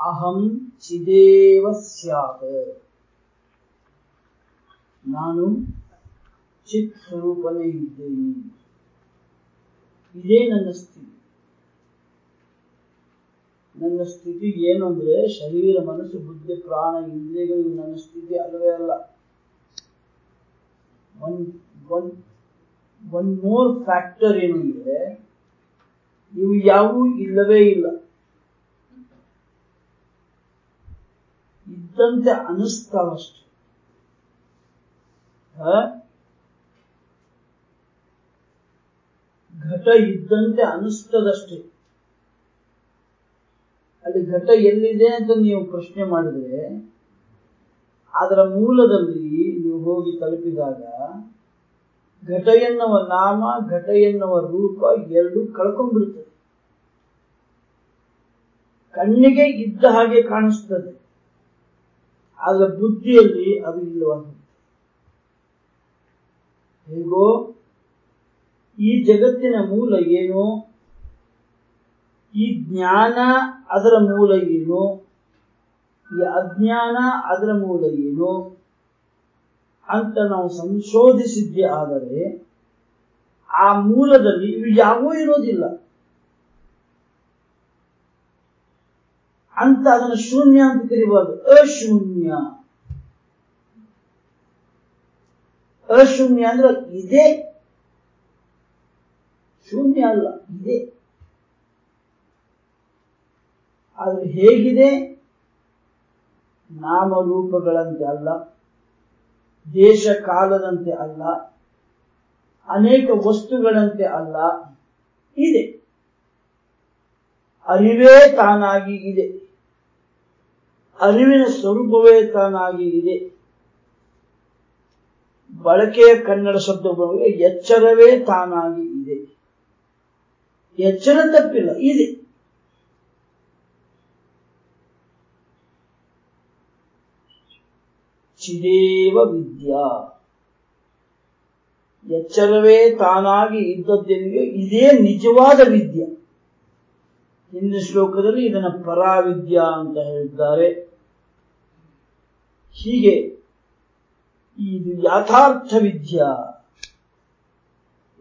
ಅಹಂ ಚಿದೇವ ಸ್ಯಾತ್ ನಾನು ಚಿತ್ ಸ್ವರೂಪನೇ ಇದ್ದೇನೆ ಇದೇ ನನ್ನ ಸ್ಥಿತಿ. ನನ್ನ ಸ್ಥಿತಿ ಏನು ಅಂದ್ರೆ ಶರೀರ, ಮನಸ್ಸು, ಬುದ್ಧಿ, ಪ್ರಾಣ ಇಂದ್ರಿಯಗಳು ನನ್ನ ಸ್ಥಿತಿ ಅಲ್ಲವೇ ಅಲ್ಲ. One one one more factor ಏನು ಅಂದ್ರೆ ಇವು ಯಾವುವು ಇಲ್ಲವೇ ಇಲ್ಲ. ಅನಿಸ್ತಾವಷ್ಟೆ. ಹ? ಘಟ ಇದ್ದಂತೆ ಅನಿಸ್ತದಷ್ಟೇ. ಅಲ್ಲಿ ಘಟ ಎಲ್ಲಿದೆ ಅಂತ ನೀವು ಪ್ರಶ್ನೆ ಮಾಡಿದ್ರೆ, ಅದರ ಮೂಲದಲ್ಲಿ ನೀವು ಹೋಗಿ ತಲುಪಿದಾಗ, ಘಟ ಎನ್ನುವ ನಾಮ, ಘಟ ಎನ್ನುವ ರೂಪ ಎರಡು ಕಳ್ಕೊಂಡ್ಬಿಡ್ತದೆ. ಕಣ್ಣಿಗೆ ಇದ್ದ ಹಾಗೆ ಕಾಣಿಸ್ತದೆ. ಆದ್ರೆ ಬುದ್ಧಿಯಲ್ಲಿ ಅದು ಇಲ್ಲವಂತ. ಹೇಗೋ ಈ ಜಗತ್ತಿನ ಮೂಲ ಏನು? ಈ ಜ್ಞಾನ ಅದರ ಮೂಲ ಏನು? ಈ ಅಜ್ಞಾನ ಅದರ ಮೂಲ ಏನು? ಅಂತ ನಾವು ಸಂಶೋಧಿಸಿದ್ದೆ ಆದರೆ ಆ ಮೂಲದಲ್ಲಿ ಇವು ಯಾವೂ ಇರೋದಿಲ್ಲ. ಅಂತ ಅದನ್ನು ಶೂನ್ಯ ಅಂತ ಕರಿಬಾರ್ದು ಅಶೂನ್ಯ. ಅಶೂನ್ಯ ಅಂದ್ರೆ ಇದೆ. ಶೂನ್ಯ ಅಲ್ಲ, ಇದೆ. ಆದ್ರೆ ಹೇಗಿದೆ? ನಾಮರೂಪಗಳಂತೆ ಅಲ್ಲ, ದೇಶ ಕಾಲದಂತೆ ಅಲ್ಲ, ಅನೇಕ ವಸ್ತುಗಳಂತೆ ಅಲ್ಲ, ಇದೆ. ಅರಿವೇ ತಾನಾಗಿ ಇದೆ. ಅರಿವಿನ ಸ್ವರೂಪವೇ ತಾನಾಗಿ ಇದೆ. ಬಳಕೆಯ ಕನ್ನಡ ಶಬ್ದ ಎಚ್ಚರವೇ ತಾನಾಗಿ ಇದೆ. ಎಚ್ಚರ ತಪ್ಪಿಲ್ಲ, ಇದೆ. ಚಿದೇವ ವಿದ್ಯಾ. ಎಚ್ಚರವೇ ತಾನಾಗಿ ಇದ್ದದ್ದೆನಿಗೆ ಇದೇ ನಿಜವಾದ ವಿದ್ಯೆ. ಹಿಂದಿನ ಶ್ಲೋಕದಲ್ಲಿ ಇದನ್ನು ಪರಾವಿದ್ಯಾ ಅಂತ ಹೇಳಿದ್ದಾರೆ. ಹೀಗೆ ಇದು ಯಥಾರ್ಥ ವಿದ್ಯಾ,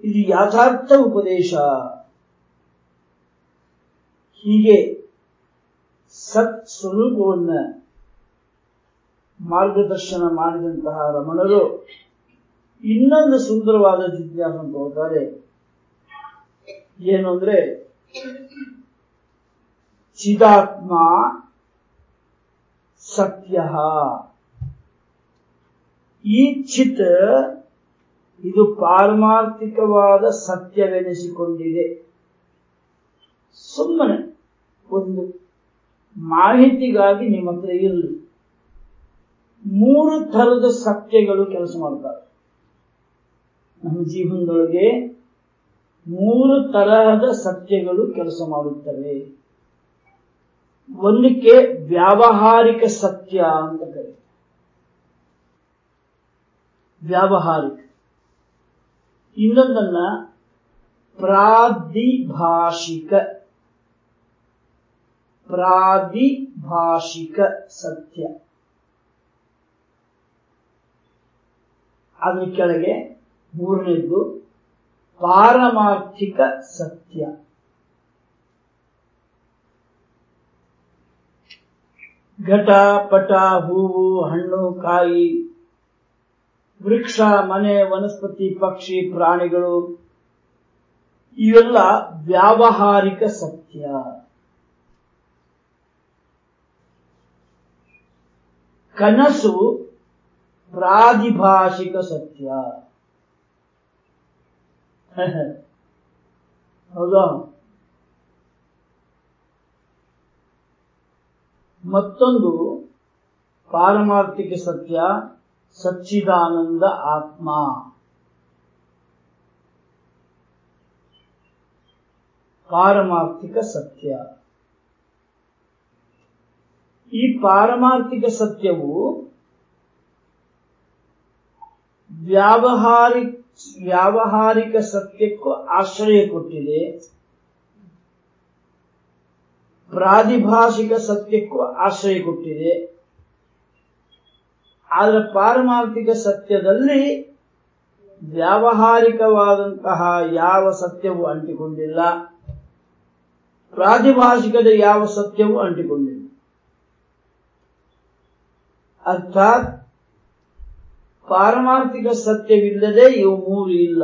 ಇದು ಯಥಾರ್ಥ ಉಪದೇಶ. ಹೀಗೆ ಸತ್ ಸ್ವರೂಪವನ್ನ ಮಾರ್ಗದರ್ಶನ ಮಾಡಿದಂತಹ ರಮಣರು ಇನ್ನೊಂದು ಸುಂದರವಾದ ಜಿಜ್ಞಾಸ ಹೋಗ್ತಾರೆ. ಏನು ಅಂದ್ರೆ, ಚಿದಾತ್ಮ ಸತ್ಯ ಈ ಚಿತ್ ಇದು ಪಾರಮಾರ್ಥಿಕವಾದ ಸತ್ಯವೆನಿಸಿಕೊಂಡಿದೆ. ಸುಮ್ಮನೆ ಒಂದು ಮಾಹಿತಿಗಾಗಿ ನಿಮ್ಮ ಹತ್ರ ಇರಲಿ ಮೂರು ಥರದ ಸತ್ಯಗಳು ಕೆಲಸ ಮಾಡ್ತಾರೆ. ನಮ್ಮ ಜೀವನದೊಳಗೆ ಮೂರು ತರಹದ ಸತ್ಯಗಳು ಕೆಲಸ ಮಾಡುತ್ತವೆ. ಒಂದಕ್ಕೆ ವ್ಯಾವಹಾರಿಕ ಸತ್ಯ ಅಂತ ಕರೀತಾರೆ. ವ್ಯಾವಹಾರಿಕ. ಇನ್ನೊಂದನ್ನ ಪ್ರಾದಿಭಾಷಿಕ. ಪ್ರಾದಿಭಾಷಿಕ ಸತ್ಯ. ಅದ್ರ ಕೆಳಗೆ ಮೂರನೇದ್ದು ಪಾರಮಾರ್ಥಿಕ ಸತ್ಯ. ಘಟ, ಪಟ, ಹೂವು, ಹಣ್ಣು, ಕಾಯಿ ವೃಕ್ಷ, ಮನೆ, ವನಸ್ಪತಿ, ಪಕ್ಷಿ, ಪ್ರಾಣಿಗಳು, ಇವೆಲ್ಲ ವ್ಯಾವಹಾರಿಕ ಸತ್ಯ. ಕನಸು ಪ್ರಾದಿಭಾಷಿಕ ಸತ್ಯ. ಹೌದಾ? ಮತ್ತೊಂದು ಪಾರಮಾರ್ಥಿಕ ಸತ್ಯ. ಸಚ್ಚಿದಾನಂದ ಆತ್ಮ. ಪಾರಮಾರ್ಥಿಕ ಸತ್ಯ. ಈ ಪಾರಮಾರ್ಥಿಕ ಸತ್ಯವು ವ್ಯಾವಹಾರಿ ವ್ಯಾವಹಾರಿಕ ಸತ್ಯಕ್ಕೂ ಆಶ್ರಯ ಕೊಟ್ಟಿದೆ. ಪ್ರಾದಿಭಾಷಿಕ ಸತ್ಯಕ್ಕೂ ಆಶ್ರಯ ಕೊಟ್ಟಿದೆ. ಆದರೆ ಪಾರಮಾರ್ಥಿಕ ಸತ್ಯದಲ್ಲಿ ವ್ಯಾವಹಾರಿಕವಾದಂತಹ ಯಾವ ಸತ್ಯವೂ ಅಂಟಿಕೊಂಡಿಲ್ಲ. ಪ್ರಾತಿಭಾಷಿಕದ ಯಾವ ಸತ್ಯವೂ ಅಂಟಿಕೊಂಡಿಲ್ಲ. ಅರ್ಥಾತ್ ಪಾರಮಾರ್ಥಿಕ ಸತ್ಯವಿಲ್ಲದೆ ಇವು ಮೂರು ಇಲ್ಲ.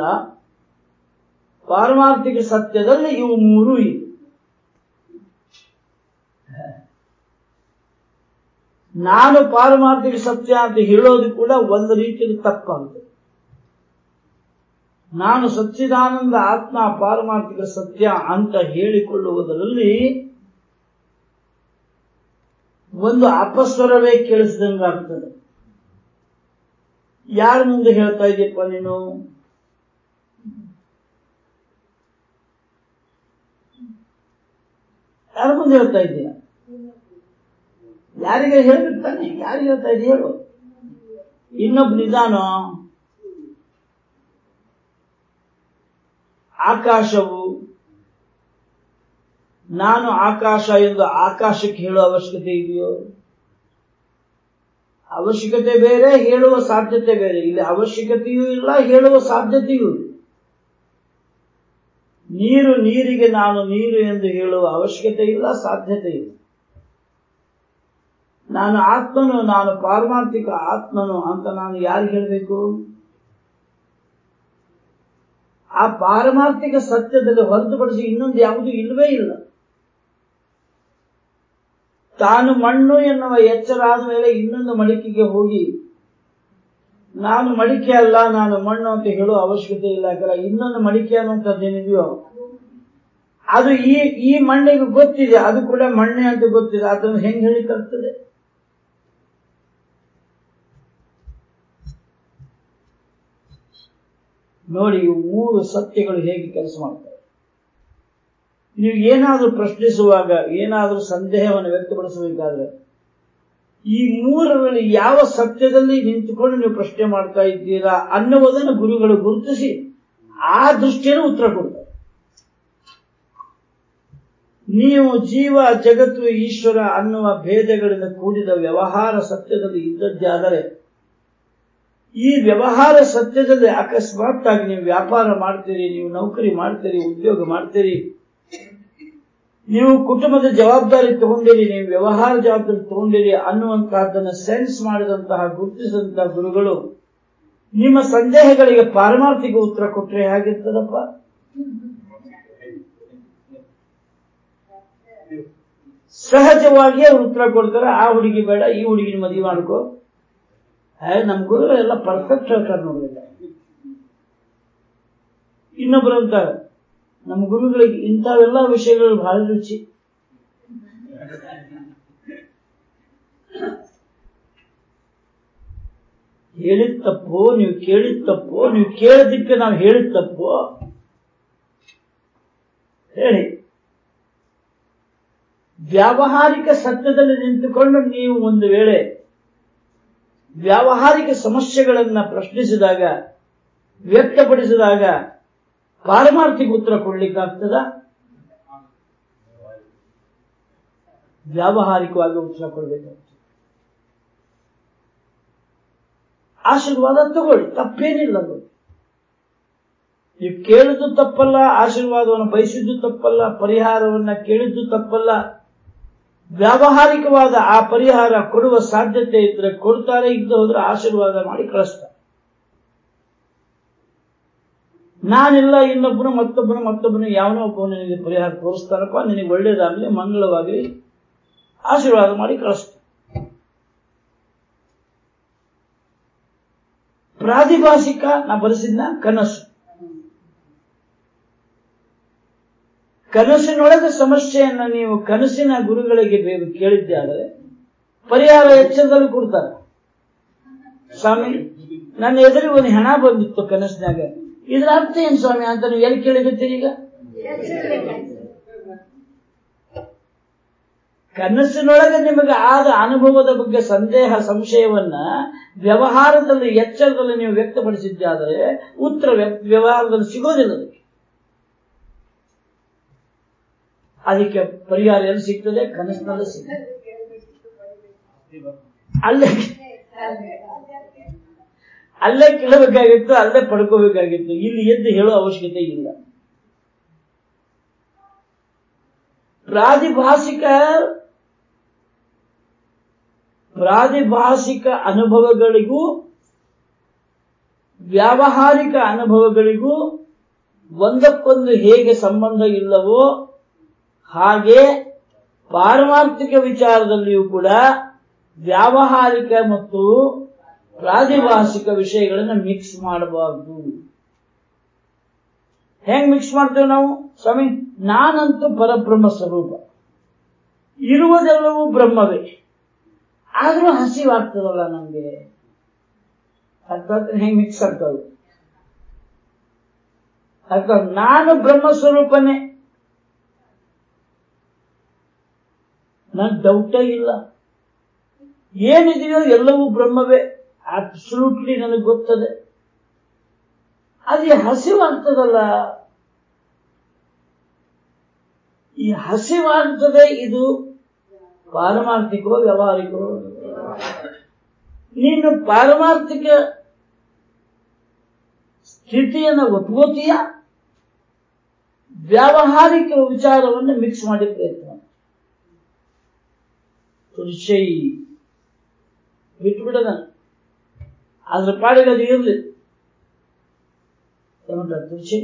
ಪಾರಮಾರ್ಥಿಕ ಸತ್ಯದಲ್ಲಿ ಇವು ಮೂರು ಇದೆ ನಾನು ಪಾರಮಾರ್ಥಿಕ ಸತ್ಯ ಅಂತ ಹೇಳೋದು ಕೂಡ ಒಂದು ರೀತಿಯಲ್ಲಿ ತಪ್ಪಾಗುತ್ತೆ ನಾನು ಸಚ್ಚಿದಾನಂದ ಆತ್ಮ ಪಾರಮಾರ್ಥಿಕ ಸತ್ಯ ಅಂತ ಹೇಳಿಕೊಳ್ಳುವುದರಲ್ಲಿ ಒಂದು ಅಪಸ್ವರವೇ ಕೇಳಿಸಿದಂಗಾಗ್ತದೆ ಯಾರ ಮುಂದೆ ಹೇಳ್ತಾ ಇದೆಯಪ್ಪ ನೀನು? ಯಾರ ಮುಂದೆ ಹೇಳ್ತಾ ಇದ್ದೀಯ ಯಾರಿಗೆ ಹೇಳ್ಬೇಕು ತಾನೆ ಯಾರಿಗೆ ಹೇಳ್ತಾ ಇದೆ ಹೇಳು. ಇನ್ನೊಬ್ಬ ನಿಧಾನ. ಆಕಾಶವು, ನಾನು ಆಕಾಶ ಎಂದು ಆಕಾಶಕ್ಕೆ ಹೇಳುವ ಅವಶ್ಯಕತೆ ಇದೆಯೋ? ಅವಶ್ಯಕತೆ ಬೇರೆ, ಹೇಳುವ ಸಾಧ್ಯತೆ ಬೇರೆ. ಇಲ್ಲಿ ಅವಶ್ಯಕತೆಯೂ ಇಲ್ಲ, ಹೇಳುವ ಸಾಧ್ಯತೆಯೂ ನೀರು ನೀರಿಗೆ ನಾನು ನೀರು ಎಂದು ಹೇಳುವ ಅವಶ್ಯಕತೆ ಇಲ್ಲ, ಸಾಧ್ಯತೆ ಇಲ್ಲ. ನಾನು ಆತ್ಮನು, ನಾನು ಪಾರಮಾರ್ಥಿಕ ಆತ್ಮನು ಅಂತ ನಾನು ಯಾರು ಹೇಳಬೇಕು? ಆ ಪಾರಮಾರ್ಥಿಕ ಸತ್ಯದಲ್ಲಿ ಹೊರತುಪಡಿಸಿ ಇನ್ನೊಂದು ಯಾವುದು ಇಲ್ಲವೇ ಇಲ್ಲ. ತಾನು ಮಣ್ಣು ಎನ್ನುವ ಎಚ್ಚರ ಆದ ಇನ್ನೊಂದು ಮಡಿಕೆಗೆ ಹೋಗಿ, ನಾನು ಮಡಿಕೆ ಅಲ್ಲ, ನಾನು ಮಣ್ಣು ಅಂತ ಹೇಳುವ ಅವಶ್ಯಕತೆ ಇಲ್ಲ, ಯಾಕಂದ್ರೆ ಇನ್ನೊಂದು ಮಡಿಕೆ ಅನ್ನುವಂಥದ್ದೇನಿದೆಯೋ ಅದು ಈ ಈ ಮಣ್ಣಿಗೆ ಗೊತ್ತಿದೆ, ಅದು ಕೂಡ ಮಣ್ಣೆ ಅಂತ ಗೊತ್ತಿದೆ, ಅದನ್ನು ಹೆಂಗ್ ಹೇಳಿಕರ್ತದೆ? ನೋಡಿ ಮೂರು ಸತ್ಯಗಳು ಹೇಗೆ ಕೆಲಸ ಮಾಡ್ತವೆ ನೀವು ಏನಾದರೂ ಪ್ರಶ್ನಿಸುವಾಗ, ಏನಾದರೂ ಸಂದೇಹವನ್ನು ವ್ಯಕ್ತಪಡಿಸಬೇಕಾದ್ರೆ, ಈ ಮೂರರಲ್ಲಿ ಯಾವ ಸತ್ಯದಲ್ಲಿ ನಿಂತುಕೊಂಡು ನೀವು ಪ್ರಶ್ನೆ ಮಾಡ್ತಾ ಇದ್ದೀರಾ ಅನ್ನುವುದನ್ನು ಗುರುಗಳು ಗುರುತಿಸಿ, ಆ ದೃಷ್ಟಿಯನ್ನು ಉತ್ತರ ಕೊಡ್ತಾರೆ. ನೀವು ಜೀವ, ಜಗತ್ತು, ಈಶ್ವರ ಅನ್ನುವ ಭೇದಗಳಿಂದ ಕೂಡಿದ ವ್ಯವಹಾರ ಸತ್ಯದಲ್ಲಿ ಇದ್ದದ್ದಾದರೆ ಈ ವ್ಯವಹಾರ ಸತ್ಯದಲ್ಲಿ ಅಕಸ್ಮಾತ್ ಆಗಿ ನೀವು ವ್ಯಾಪಾರ ಮಾಡ್ತೀರಿ, ನೀವು ನೌಕರಿ ಮಾಡ್ತೀರಿ, ಉದ್ಯೋಗ ಮಾಡ್ತೀರಿ, ನೀವು ಕುಟುಂಬದ ಜವಾಬ್ದಾರಿ ತಗೊಂಡಿರಿ, ನೀವು ವ್ಯವಹಾರ ಜವಾಬ್ದಾರಿ ತಗೊಂಡಿರಿ ಅನ್ನುವಂತಹದ್ದನ್ನು ಸೆನ್ಸ್ ಮಾಡಿದಂತಹ, ಗುರುತಿಸಿದಂತಹ ಗುರುಗಳು ನಿಮ್ಮ ಸಂದೇಹಗಳಿಗೆ ಪಾರಮಾರ್ಥಿಕ ಉತ್ತರ ಕೊಟ್ಟರೆ ಹೇಗಿರ್ತದಪ್ಪ? ಸಹಜವಾಗಿಯೇ ಉತ್ತರ ಕೊಡ್ತಾರೆ, ಆ ಹುಡುಗಿ ಬೇಡ, ಈ ಹುಡುಗಿನ ಮದುವೆ ಮಾಡ್ಕೋ. ನಮ್ ಗುರುಗಳೆಲ್ಲ ಪರ್ಫೆಕ್ಟ್ ಹೇಳ್ತಾರೆ ನೋಡಿದ ಇನ್ನೊಬ್ರು ಅಂತಾರೆ ನಮ್ಮ ಗುರುಗಳಿಗೆ ಇಂಥವೆಲ್ಲ ವಿಷಯಗಳು ಬಹಳ ರುಚಿ. ಹೇಳಿದ ತಪ್ಪು, ನೀವು ಕೇಳಿದ ತಪ್ಪು, ನೀವು ಕೇಳದಿಕ್ಕೆ ನಾವು ಹೇಳಿದ ತಪ್ಪು, ಹೇಳಿ. ವ್ಯಾವಹಾರಿಕ ಸತ್ಯದಲ್ಲಿ ನಿಂತುಕೊಂಡು ನೀವು ಒಂದು ವೇಳೆ ವ್ಯಾವಹಾರಿಕ ಸಮಸ್ಯೆಗಳನ್ನ ಪ್ರಶ್ನಿಸಿದಾಗ, ವ್ಯಕ್ತಪಡಿಸಿದಾಗ ಪಾರಮಾರ್ಥಿಕ ಉತ್ತರ ಕೊಡ್ಲಿಕ್ಕಾಗ್ತದ? ವ್ಯಾವಹಾರಿಕವಾಗಿ ಉತ್ತರ ಕೊಡಬೇಕಾಗ್ತದೆ. ಆಶೀರ್ವಾದ ತಗೊಳ್ಳಿ, ತಪ್ಪೇನಿಲ್ಲ ನೋಡಿ ನೀವು ಕೇಳಿದ್ದು ತಪ್ಪಲ್ಲ, ಆಶೀರ್ವಾದವನ್ನು ಬಯಸಿದ್ದು ತಪ್ಪಲ್ಲ, ಪರಿಹಾರವನ್ನ ಕೇಳಿದ್ದು ತಪ್ಪಲ್ಲ. ವ್ಯಾವಹಾರಿಕವಾದ ಆ ಪರಿಹಾರ ಕೊಡುವ ಸಾಧ್ಯತೆ ಇದ್ರೆ ಕೊಡ್ತಾರೆ ಇದ್ದು ಹೋದ್ರೆ ಆಶೀರ್ವಾದ ಮಾಡಿ ಕಳಿಸ್ತಾರೆ. ನಾನಿಲ್ಲ, ಇನ್ನೊಬ್ಬನು ಮತ್ತೊಬ್ಬನು ಮತ್ತೊಬ್ಬನು ಯಾವನೋ ಒಬ್ಬನು ನಿನಗೆ ಪರಿಹಾರ ತೋರಿಸ್ತಾನಪ್ಪ, ನಿನಗೆ ಒಳ್ಳೇದಾಗಲಿ, ಮಂಗಳವಾಗಲಿ, ಆಶೀರ್ವಾದ ಮಾಡಿ ಕಳಿಸ್ತಾರೆ ಪ್ರಾದಿಭಾಷಿಕ ನಾ ಬರೆಸಿದ್ನ ಕನಸು. ಕನಸಿನೊಳಗೆ ಸಮಸ್ಯೆಯನ್ನು ನೀವು ಕನಸಿನ ಗುರುಗಳಿಗೆ ಕೇಳಿದ್ದೆ ಆದರೆ ಪರಿಹಾರ ಎಚ್ಚರದಲ್ಲಿ ಕೊಡ್ತಾರೆ. ಸ್ವಾಮಿ, ನನ್ನ ಎದುರಿಗೆ ಒಂದು ಹೆಣ ಬಂದಿತ್ತು ಕನಸಿನಾಗ. ಇದ್ರ ಅರ್ಥ ಏನ್ ಸ್ವಾಮಿ ಅಂತ ನೀವು ಎಲ್ಲಿ ಕೇಳಿಬಿಡ್ತೀರಿ ಈಗ? ಕನಸಿನೊಳಗೆ ನಿಮಗೆ ಆದ ಅನುಭವದ ಬಗ್ಗೆ ಸಂದೇಹ, ಸಂಶಯವನ್ನ ವ್ಯವಹಾರದಲ್ಲಿ, ಎಚ್ಚರದಲ್ಲಿ ನೀವು ವ್ಯಕ್ತಪಡಿಸಿದ್ದಾದರೆ ಉತ್ತರ ವ್ಯ- ವ್ಯವಹಾರದಲ್ಲಿ ಸಿಗೋದಿಲ್ಲ ಅದಕ್ಕೆ ಪರಿಹಾರ ಎಲ್ಲಿ ಸಿಗ್ತದೆ? ಕನಸಿನಲ್ಲಿ ಸಿಗ್ತದೆ. ಅಲ್ಲೇ ಅಲ್ಲೇ ಕೇಳಬೇಕಾಗಿತ್ತು, ಅಲ್ಲೇ ಪಡ್ಕೋಬೇಕಾಗಿತ್ತು. ಇಲ್ಲಿ ಎದ್ದು ಹೇಳೋ ಅವಶ್ಯಕತೆ ಇಲ್ಲ. ಪ್ರಾದಿಭಾಷಿಕ ಪ್ರಾದಿಭಾಷಿಕ ಅನುಭವಗಳಿಗೂ, ವ್ಯಾವಹಾರಿಕ ಅನುಭವಗಳಿಗೂ ಒಂದಕ್ಕೊಂದು ಹೇಗೆ ಸಂಬಂಧ ಇಲ್ಲವೋ ಹಾಗೆ ಪಾರಮಾರ್ಥಿಕ ವಿಚಾರದಲ್ಲಿಯೂ ಕೂಡ ವ್ಯಾವಹಾರಿಕ ಮತ್ತು ಪ್ರಾದಿಭಾಷಿಕ ವಿಷಯಗಳನ್ನು ಮಿಕ್ಸ್ ಮಾಡಬಾರ್ದು. ಹೆಂಗ್ ಮಿಕ್ಸ್ ಮಾಡ್ತೇವೆ ನಾವು? ಸ್ವಾಮಿ, ನಾನಂತೂ ಪರಬ್ರಹ್ಮ ಸ್ವರೂಪ. ಇರುವುದೆಲ್ಲವೂ ಬ್ರಹ್ಮವೇ. ಆದ್ರೂ ಹಸಿವಾಗ್ತದಲ್ಲ ನಮಗೆ. ಅರ್ಥ ಹೆಂಗ್ ಮಿಕ್ಸ್ ಆಗ್ತದೆ? ಅರ್ಥ ನಾನು ಬ್ರಹ್ಮ ಸ್ವರೂಪನೇ. ನನ್ ಡೌಟೇ ಇಲ್ಲ. ಏನಿದೆಯೋ ಎಲ್ಲವೂ ಬ್ರಹ್ಮವೇ. ಅಬ್ಸಲ್ಯೂಟ್ಲಿ ನನಗೆ ಗೊತ್ತದೆ. ಅದು ಹಸಿವಾಗ್ತದಲ್ಲ ಈ ಹಸಿವಾಗ್ತದೆ ಇದು ಪಾರಮಾರ್ಥಿಕೋ ವ್ಯವಹಾರಿಕೋ ನೀನು ಪಾರಮಾರ್ಥಿಕ ಸ್ಥಿತಿಯನ್ನು ಒಪ್ಕೋತೀಯ? ವ್ಯಾವಹಾರಿಕ ವಿಚಾರವನ್ನು ಮಿಕ್ಸ್ ಮಾಡಿ ಪ್ರಯತ್ನ. ತುಳಸಿ ಬಿಟ್ಬಿಡದ ಅದ್ರ ಪಾಡಿಗೆ ಅದು ಇರಲಿ. ಋಷಿ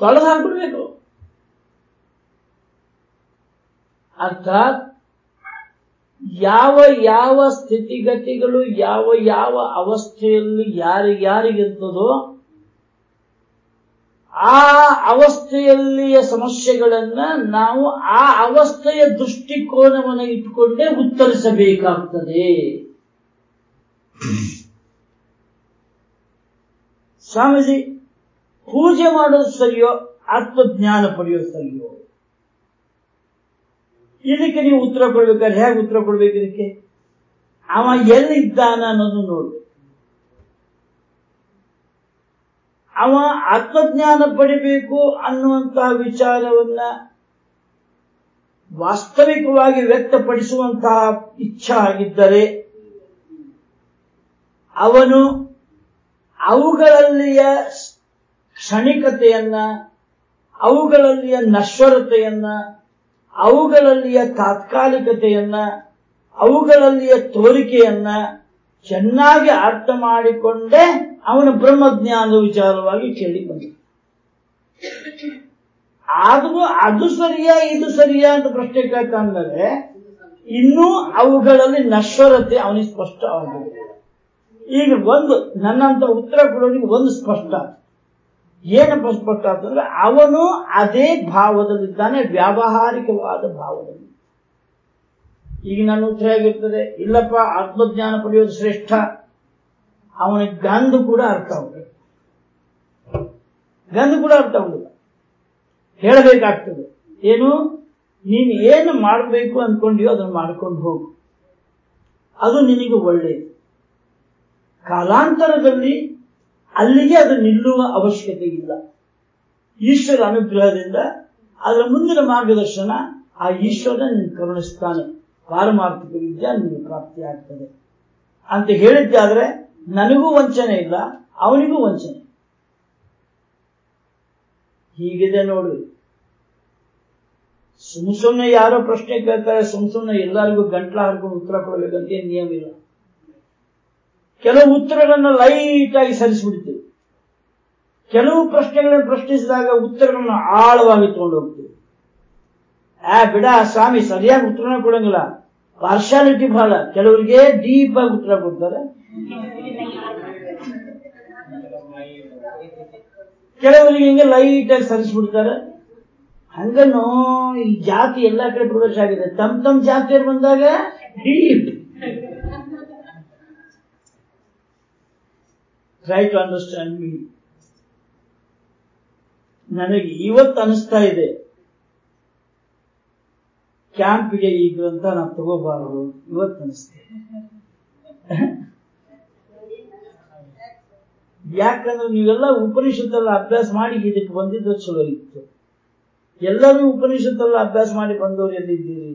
ತೊಳೆದು ಹಾಕ್ಬಿಡ್ಬೇಕು. ಅರ್ಥಾತ್ ಯಾವ ಯಾವ ಸ್ಥಿತಿಗತಿಗಳು ಯಾವ ಯಾವ ಅವಸ್ಥೆಯಲ್ಲಿ ಯಾರಿಗ್ಯಾರಿಗಿರ್ತದೋ ಆ ಅವಸ್ಥೆಯಲ್ಲಿಯ ಸಮಸ್ಯೆಗಳನ್ನ ನಾವು ಆ ಅವಸ್ಥೆಯ ದೃಷ್ಟಿಕೋನವನ್ನು ಇಟ್ಟುಕೊಂಡೇ ಉತ್ತರಿಸಬೇಕಾಗ್ತದೆ. ಸ್ವಾಮೀಜಿ, ಪೂಜೆ ಮಾಡೋದು ಸರಿಯೋ, ಆತ್ಮಜ್ಞಾನ ಪಡೆಯೋದು ಸರಿಯೋ? ಇದಕ್ಕೆ ನೀವು ಉತ್ತರ ಕೊಡ್ಬೇಕಾದ್ರೆ ಹೇಗೆ ಉತ್ತರ ಕೊಡ್ಬೇಕು ಇದಕ್ಕೆ? ಅವ ಎಲ್ಲಿದ್ದಾನ ಅನ್ನೋದು ನೋಡ್ಬೇಕು. ಅವ ಆತ್ಮಜ್ಞಾನ ಪಡಿಬೇಕು ಅನ್ನುವಂತಹ ವಿಚಾರವನ್ನ ವಾಸ್ತವಿಕವಾಗಿ ವ್ಯಕ್ತಪಡಿಸುವಂತಹ ಇಚ್ಛೆ ಆಗಿದ್ದರೆ ಅವನು ಅವುಗಳಲ್ಲಿಯ ಕ್ಷಣಿಕತೆಯನ್ನ, ಅವುಗಳಲ್ಲಿಯ ನಶ್ವರತೆಯನ್ನ, ಅವುಗಳಲ್ಲಿಯ ತಾತ್ಕಾಲಿಕತೆಯನ್ನ, ಅವುಗಳಲ್ಲಿಯ ತೋರಿಕೆಯನ್ನ ಚೆನ್ನಾಗಿ ಅರ್ಥ ಮಾಡಿಕೊಂಡೇ ಅವನ ಬ್ರಹ್ಮಜ್ಞಾನದ ವಿಚಾರವಾಗಿ ಕೇಳಿ ಬಂದ ಆದ್ರೂ ಅದು ಸರಿಯಾ, ಇದು ಸರಿಯಾ ಅಂತ ಪ್ರಶ್ನೆ ಕೇಳ್ಕೊಂಡ್ರೆ ಇನ್ನೂ ಅವುಗಳಲ್ಲಿ ನಶ್ವರತೆ ಅವನಿಗೆ ಸ್ಪಷ್ಟವಾಗಿದೆ. ಈಗ ಒಂದು, ನನ್ನಂತ ಉತ್ತರ ಕೊಡೋನಿಗೆ ಒಂದು ಸ್ಪಷ್ಟ. ಏನು ಏನಪ್ಪ ಸ್ಪಷ್ಟ ಅಂತಂದ್ರೆ ಅವನು ಅದೇ ಭಾವದಲ್ಲಿದ್ದಾನೆ, ವ್ಯಾವಹಾರಿಕವಾದ ಭಾವದಲ್ಲಿ. ಈಗ ನನ್ನ ಉತ್ತರ ಆಗಿರ್ತದೆ ಇಲ್ಲಪ್ಪ, ಆತ್ಮಜ್ಞಾನ ಪಡೆಯೋದು ಶ್ರೇಷ್ಠ. ಅವನಿಗೆ ಗಂಧ ಕೂಡ ಅರ್ಥ ಆಗುತ್ತದೆ ಗಂಧ ಕೂಡ ಅರ್ಥ ಆಗುದಿಲ್ಲ ಹೇಳಬೇಕಾಗ್ತದೆ, ಏನು? ನೀನು ಏನು ಮಾಡಬೇಕು ಅನ್ಕೊಂಡಿಯೋ ಅದನ್ನು ಮಾಡ್ಕೊಂಡು ಹೋಗು. ಅದು ನಿನಗೆ ಒಳ್ಳೆಯದು ಕಾಲಾಂತರದಲ್ಲಿ ಅಲ್ಲಿಗೆ ಅದು ನಿಲ್ಲುವ ಅವಶ್ಯಕತೆ ಇಲ್ಲ. ಈಶ್ವರ ಅನುಗ್ರಹದಿಂದ ಅದರ ಮುಂದಿನ ಮಾರ್ಗದರ್ಶನ ಆ ಈಶ್ವರ ನಿನ್ನ ಕರುಣಿಸ್ತಾನೆ ಪಾರಮಾರ್ಥಿಕ ವಿದ್ಯಾ ನಿಮಗೆ ಪ್ರಾಪ್ತಿಯಾಗ್ತದೆ. ಅಂತ ಹೇಳಿದ್ದಾದ್ರೆ ನನಗೂ ವಂಚನೆ ಇಲ್ಲ, ಅವನಿಗೂ ವಂಚನೆ. ಹೀಗಿದೆ ನೋಡು. ಸುಮ್ ಸುಮ್ಮನೆ ಯಾರೋ ಪ್ರಶ್ನೆ ಕೇಳ್ತಾರೆ, ಸುಮ್ ಸುಮ್ಮನೆ ಎಲ್ಲರಿಗೂ ಗಂಟ್ಲ ಹಾಕೊಂಡು ಉತ್ತರ ಕೊಡಬೇಕಂತ ನಿಯಮ ಇಲ್ಲ. ಕೆಲವು ಉತ್ತರಗಳನ್ನ ಲೈಟ್ ಆಗಿ ಸರಿಸಿಬಿಡ್ತೀವಿ. ಕೆಲವು ಪ್ರಶ್ನೆಗಳನ್ನು ಪ್ರಶ್ನಿಸಿದಾಗ ಉತ್ತರಗಳನ್ನ ಆಳವಾಗಿ ತಗೊಂಡು ಹೋಗ್ತೀವಿ ಆ, ಬಿಡ, ಸ್ವಾಮಿ, ಸರಿಯಾಗಿ ಉತ್ತರನ ಕೊಡಂಗಿಲ್ಲ. ಪಾರ್ಶಾಲಿಟಿ ಬಹಳ. ಕೆಲವರಿಗೆ ಡೀಪ್ ಆಗಿ ಉತ್ತರ ಕೊಡ್ತಾರೆ. ಕೆಲವರಿಗೆ ಹಿಂಗೆ ಲೈಟ್ ಆಗಿ ಸರಿಸ್ಬಿಡ್ತಾರೆ. ಹಂಗನು, ಈ ಜಾತಿ ಎಲ್ಲಾ ಕಡೆ ಪ್ರವೇಶ ಆಗಿದೆ. ತಮ್ ತಮ್ ಜಾತಿಯರು ಬಂದಾಗ deep try to understand me ನನಗೆ ಇವತ್ತು ಅನಿಸ್ತಾ ಇದೆ. ಕ್ಯಾಂಪ್ಗೆ ಈ ಗ್ರಂಥ ನಾವು ತಗೋಬಾರದು. ಇವತ್ತು ಅನಿಸ್ತೇವೆ ಯಾಕಂದ್ರೆ ನೀವೆಲ್ಲ ಉಪನಿಷತ್ತಲ್ಲಿ ಅಭ್ಯಾಸ ಮಾಡಿ ಇದಕ್ಕೆ ಬಂದಿದ್ದು ಚಲೋ ಇತ್ತು. ಎಲ್ಲರೂ ಉಪನಿಷತ್ತಲ್ಲಿ ಅಭ್ಯಾಸ ಮಾಡಿ ಬಂದವರು ಎಲ್ಲಿದ್ದೀರಿ?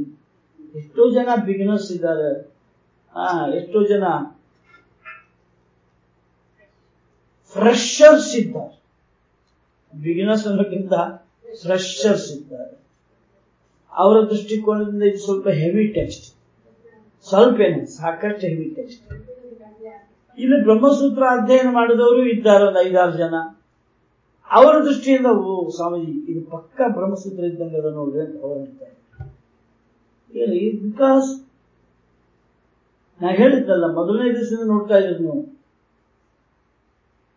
ಎಷ್ಟೋ ಜನ ಬಿಗಿನರ್ಸ್ ಇದ್ದಾರೆ. ಆ ಎಷ್ಟೋ ಜನ ಫ್ರೆಶರ್ಸ್ ಇದ್ದಾರೆ. ಬಿಗಿನರ್ಸ್ ಅನ್ನೋಕ್ಕಿಂತ ಫ್ರೆಶರ್ಸ್ ಇದ್ದಾರೆ. ಅವರ ದೃಷ್ಟಿಕೋನದಿಂದ ಇದು ಸ್ವಲ್ಪ ಹೆವಿ ಟೆಕ್ಸ್ಟ್ ಸ್ವಲ್ಪ ಏನು ಸಾಕಷ್ಟು ಹೆವಿ ಟೆಕ್ಸ್ಟ್ ಇಲ್ಲಿ ಬ್ರಹ್ಮಸೂತ್ರ ಅಧ್ಯಯನ ಮಾಡಿದವರು ಇದ್ದಾರೆ ಒಂದು ಐದಾರು ಜನ. ಅವರ ದೃಷ್ಟಿಯಿಂದ, ಓ, ಸ್ವಾಮೀಜಿ, ಇದು ಪಕ್ಕ ಬ್ರಹ್ಮಸೂತ್ರ ಇದ್ದಂಗೆ ಅದ ನೋಡ್ರಿ ಅಂತ ಅವರು ಅಂತಾರೆ ಹೇಳಿ ಬಿಕಾಸ್ ನಾ ಹೇಳಿದ್ದಲ್ಲ, ಮೊದಲನೇ ದಿವಸದಿಂದ ನೋಡ್ತಾ ಇದ್ರು ನೀವು.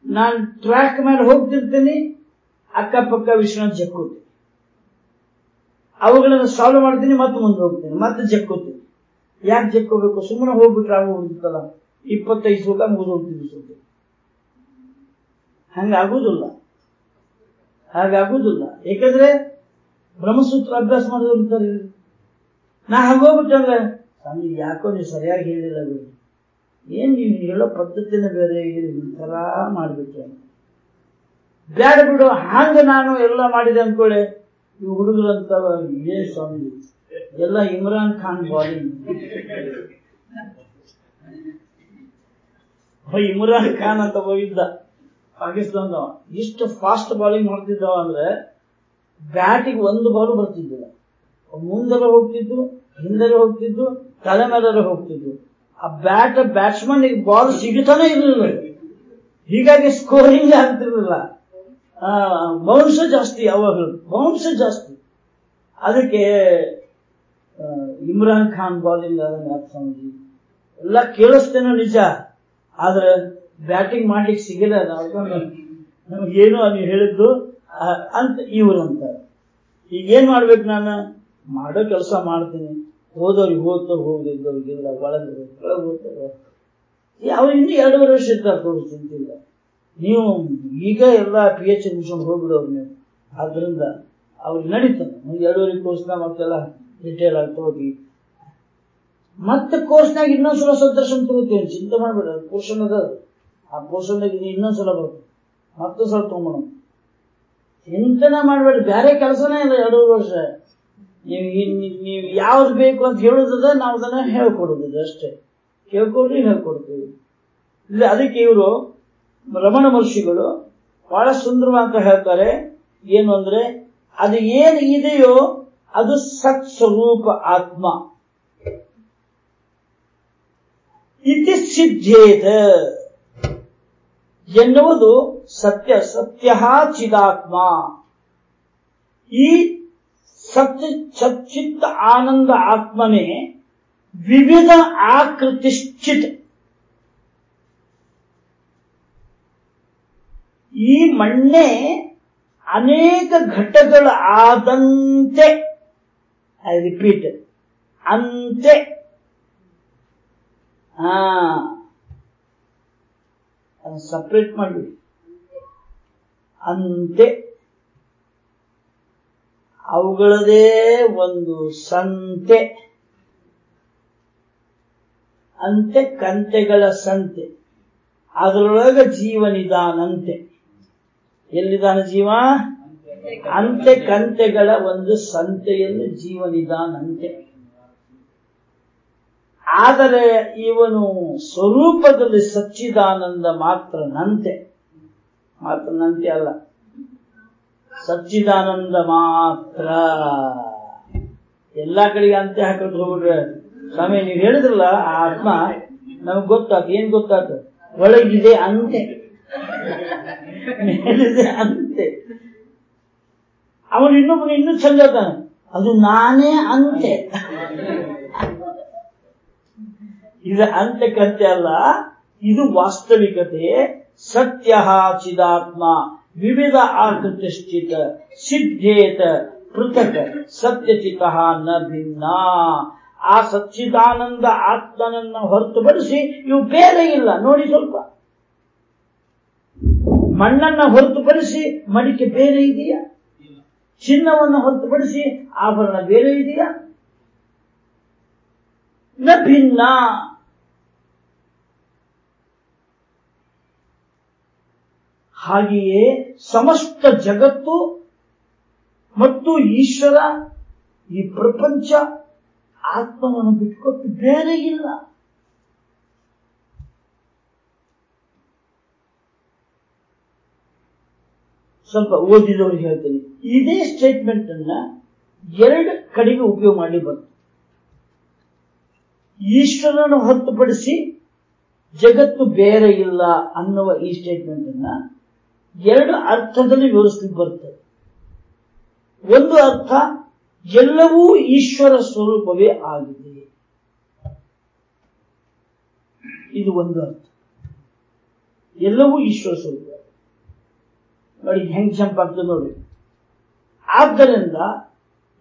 ನಾನು ಟ್ರ್ಯಾಕ್ ಮೇಲೆ ಹೋಗ್ತಿರ್ತೀನಿ, ಅಕ್ಕಪಕ್ಕ ವಿಶ್ವನಾಥ್ ಜಕ್ಕೋತೀನಿ ಅವುಗಳನ್ನು ಸಾಲ್ವ್ ಮಾಡ್ತೀನಿ, ಮತ್ತೆ ಮುಂದೆ ಹೋಗ್ತೀನಿ, ಮತ್ತೆ ಜಕ್ಕೋತೀನಿ ಯಾಕೆ ಜಕ್ಕೋಬೇಕು ಸುಮ್ಮನೆ ಹೋಗ್ಬಿಟ್ರೆ ಆಗೋಗ್ಬಿಡ್ತಲ್ಲ ಇಪ್ಪತ್ತೈದು ಸೂಲ ಮುಗಿದು ಹೋಗ್ತಿದ್ವಿ ಸುದ್ದಿ. ಹಂಗಾಗುವುದಿಲ್ಲ ಹಾಗಾಗುವುದಿಲ್ಲ ಯಾಕಂದ್ರೆ ಬ್ರಹ್ಮಸೂತ್ರ ಅಭ್ಯಾಸ ಮಾಡೋರು ಇರ್ತಾರೆ ನಾ ಹಾಗೋಗ್ಬಿಟ್ಟಂದ್ರೆ ಸ್ವಾಮಿ ಯಾಕೋ ನೀವು ಸರಿಯಾಗಿ ಹೇಳಿಲ್ಲ ಬಿಡಿ. ಏನ್ ನೀವು ಹೇಳೋ ಪದ್ಧತಿನ ಬೇರೆ ಒಂಥರ ಮಾಡ್ಬಿಟ್ಟೆ ಬ್ಯಾಡ ಬಿಡು, ಹಂಗ ನಾನು ಎಲ್ಲ ಮಾಡಿದೆ ಅನ್ಕೊಳ್ಳಿ ಇವು ಹುಡುಗರಂತ ಇದೇ ಸ್ವಾಮಿ, ಎಲ್ಲ ಇಮ್ರಾನ್ ಖಾನ್ ಬಾಲಿಂಗ್. ಇಮ್ರಾನ್ ಖಾನ್ ಅಂತ ಹೋಗಿದ್ದ. ಪಾಕಿಸ್ತಾನದವ. ಇಷ್ಟು ಫಾಸ್ಟ್ ಬಾಲಿಂಗ್ ಮಾಡ್ತಿದ್ದವ ಅಂದ್ರೆ ಬ್ಯಾಟಿಗೆ ಒಂದು ಬಾಲು ಬರ್ತಿದ್ದಿಲ್ಲ. ಮುಂದೆಲ್ಲ ಹೋಗ್ತಿದ್ದು, ಹಿಂದೆಲ್ಲ ಹೋಗ್ತಿದ್ದು, ತಲೆ ಮೇಲರ ಹೋಗ್ತಿದ್ದು. ಆ ಬ್ಯಾಟ್ ಬ್ಯಾಟ್ಸ್ಮನ್ ಬಾಲ್ ಸಿಗುತ್ತಾನೆ ಇರಲಿಲ್ಲ. ಹೀಗಾಗಿ ಸ್ಕೋರಿಂಗ್ ಆಗ್ತಿರ್ಲಿಲ್ಲ ಬೌನ್ಸ್ ಜಾಸ್ತಿ ಯಾವಾಗಲೂ ಬೌನ್ಸ್ ಜಾಸ್ತಿ. ಅದಕ್ಕೆ ಇಮ್ರಾನ್ ಖಾನ್, ಬಾಲಿಂಗ್ ಆದಂಗೆ ಸ್ವಾಮೀಜಿ, ಎಲ್ಲ ಕೇಳಿಸ್ತೇನೋ ನಿಜ. ಆದ್ರೆ, ಬ್ಯಾಟಿಂಗ್ ಮಾಡ್ಲಿಕ್ಕೆ ಸಿಗಿಲ್ಲ ನಮಗೇನು ನೀವು ಹೇಳಿದ್ದು ಅಂತ ಇವ್ರು ಅಂತಾರೆ. ಈಗ ಏನ್ ಮಾಡ್ಬೇಕು ನಾನು? ಮಾಡೋ ಕೆಲಸ ಮಾಡ್ತೀನಿ. ಹೋದವ್ರಿಗೆ ಹೋತ ಹೋಗದಿದ್ದವ್ರಿಗೆ ಇಲ್ಲ ಒಳಗೆ ಒಳಗೆ ಹೋಗ್ತಾರೆ ಅವ್ರು ಇನ್ನೂ ಎರಡೂವರೆ ವರ್ಷ ಇರ್ತಾರೆ ತೋರಿಸ್ತಿಲ್ಲ ನೀವು ಈಗ ಎಲ್ಲ ಪಿ ಎಚ್ ಮುಗಿಸ್ಕೊಂಡು ಹೋಗ್ಬಿಡೋರು ನೀವು. ಆದ್ರಿಂದ ಅವ್ರಿಗೆ ನಡೀತಾನೆ ಒಂದು ಎರಡೂವರೆ ಕೋರ್ಸ್ನ ಮತ್ತೆಲ್ಲ ಡಿಟೇಲ್ ಆಗಿ ತಗೋತೀವಿ. ಮತ್ತೆ ಕೋರ್ಸ್ನಾಗ ಇನ್ನೊಂದ್ಸಲ ಸಂದರ್ಶನ ತಗೋತೀವಿ ಚಿಂತೆ ಮಾಡ್ಬೇಡ. ಪೋರ್ಷನ್ ಅದ. ಆ ಪೋರ್ಷನ್ದಾಗ ಇನ್ನೊಂದ್ಸಲ ಬರ್ತದೆ ಮತ್ತೆ ಸಲ ತಗೊಂಡು ಚಿಂತನೆ ಮಾಡ್ಬೇಡ. ಬೇರೆ ಕೆಲಸನೇ ಇಲ್ಲ ಎರಡೂವರೆ ವರ್ಷ. ನೀವು ನೀವು ಯಾವ್ದು ಬೇಕು ಅಂತ ಹೇಳುದದ ನಾವು ಅದನ್ನ ಹೇಳ್ಕೊಡುದು ಅಷ್ಟೇ. ಕೇಳ್ಕೊಡ್ರಿ ಹೇಳ್ಕೊಡ್ತೀವಿ. ಇಲ್ಲ, ಅದಕ್ಕೆ ಇವರು ರಮಣ ಮಹರ್ಷಿಗಳು ಬಹಳ ಸುಂದರವಾಗಿ ಹೇಳ್ತಾರೆ, ಏನು ಅಂದ್ರೆ, ಅದು ಏನು ಇದೆಯೋ ಅದು ಸತ್ ಸ್ವರೂಪ ಆತ್ಮ. ಇತಿ ಸಿದ್ಧೇತ ಎನ್ನುವುದು ಸತ್ಯ ಸತ್ಯ ಚಿದಾತ್ಮ. ಈ ಸತ್ಯ ಸಚ್ಚಿತ್ತ ಆನಂದ ಆತ್ಮನೇ ವಿವಿಧ ಆಕೃತಿಶ್ಚಿತ್ ಈ ಮಣ್ಣೆ ಅನೇಕ ಘಟ್ಟಗಳು ಆದಂತೆ, ಐ ರಿಪೀಟ್, ಅಂತೆ, ಹಾ, ಅದನ್ನು ಸಪ್ರೇಟ್ ಮಾಡಿ ಅಂತೆ, ಅವುಗಳದೇ ಒಂದು ಸಂತೆ, ಅಂತೆ, ಕಂತೆಗಳ ಸಂತೆ, ಅದರೊಳಗೆ ಜೀವನಿದಾನಂತೆ. ಎಲ್ಲಿದಾನ ಜೀವ? ಅಂತೆ ಕಂತೆಗಳ ಒಂದು ಸಂತೆಯಲ್ಲಿ ಜೀವನಿದಾನಂತೆ ಆದರೆ ಇವನು ಸ್ವರೂಪದಲ್ಲಿ ಸಚ್ಚಿದಾನಂದ ಮಾತ್ರನಂತೆ. ಮಾತ್ರ ನಂತೆ ಅಲ್ಲ. ಸಚ್ಚಿದಾನಂದ ಮಾತ್ರ. ಎಲ್ಲಾ ಕಡೆಗೆ ಅಂತೆ ಹಾಕೊಂಡು ಹೋಗ್ಬಿಟ್ರೆ, ಸ್ವಾಮಿ, ನೀವು ಹೇಳಿದ್ರಲ್ಲ ಆತ್ಮ ನಮ್ಗೆ ಗೊತ್ತಾತು. ಏನ್ ಗೊತ್ತಾತು? ಒಳಗಿದೆ ಅಂತೆ. ಮೇಲಿದೆ ಅಂತೆ. ಅವನು ಇನ್ನೊಬ್ಬನು ಇನ್ನೂ ಚಂದ ಅದು ನಾನೇ ಅಂತೆ. ಇದು ಅಂತೆ ಕಂತೆ ಅಲ್ಲ, ಇದು ವಾಸ್ತವಿಕತೆ. ಸತ್ಯ ಚಿದಾತ್ಮ, ವಿವಿಧ ಆಕೃತಿಶ್ಚಿತ ಸಿದ್ಧೇತ, ಪೃಥಕ್ ಸತ್ಯಚಿತ ನ ಭಿನ್ನ. ಆ ಸಚ್ಚಿದಾನಂದ ಆತ್ಮನನ್ನ ಹೊರತುಪಡಿಸಿ ಇವು ಬೇರೆ ಇಲ್ಲ. ನೋಡಿ ಸ್ವಲ್ಪ. ಮಣ್ಣನ್ನ ಹೊರತುಪಡಿಸಿ ಮಡಿಕೆ ಬೇರೆ ಇದೆಯಾ? ಚಿನ್ನವನ್ನು ಹೊರತುಪಡಿಸಿ ಆಭರಣ ಬೇರೆ ಇದೆಯಾ? ನ ಭಿನ್ನ. ಹಾಗೆಯೇ ಸಮಸ್ತ ಜಗತ್ತು ಮತ್ತು ಈಶ್ವರ ಈ ಪ್ರಪಂಚ ಆತ್ಮವನ್ನು ಬಿಟ್ಕೊಟ್ಟು ಬೇರೆ ಇಲ್ಲ. ಸ್ವಲ್ಪ ಓದಿದವರಿಗೆ ಹೇಳ್ತೀನಿ. ಇದೇ ಸ್ಟೇಟ್ಮೆಂಟ್ ಅನ್ನ ಎರಡು ಕಡೆಗೆ ಉಪಯೋಗ ಮಾಡಿ ಬಂತು ಈಶ್ವರನ ಹೊರತುಪಡಿಸಿ ಜಗತ್ತು ಬೇರೆ ಇಲ್ಲ ಅನ್ನುವ ಈ ಸ್ಟೇಟ್ಮೆಂಟ್ ಅನ್ನ ಎರಡು ಅರ್ಥದಲ್ಲಿ ವಿವರಿಸ್ಲಿಕ್ಕೆ ಬರ್ತದೆ ಒಂದು ಅರ್ಥ, ಎಲ್ಲವೂ ಈಶ್ವರ ಸ್ವರೂಪವೇ ಆಗಿದೆ. ಇದು ಒಂದು ಅರ್ಥ. ಎಲ್ಲವೂ ಈಶ್ವರ ಸ್ವರೂಪ. ನೋಡಿ ಹೆಂಗ್ ಜಂಪ್ ಆಗ್ತದೆ ನೋಡಿ. ಆದ್ದರಿಂದ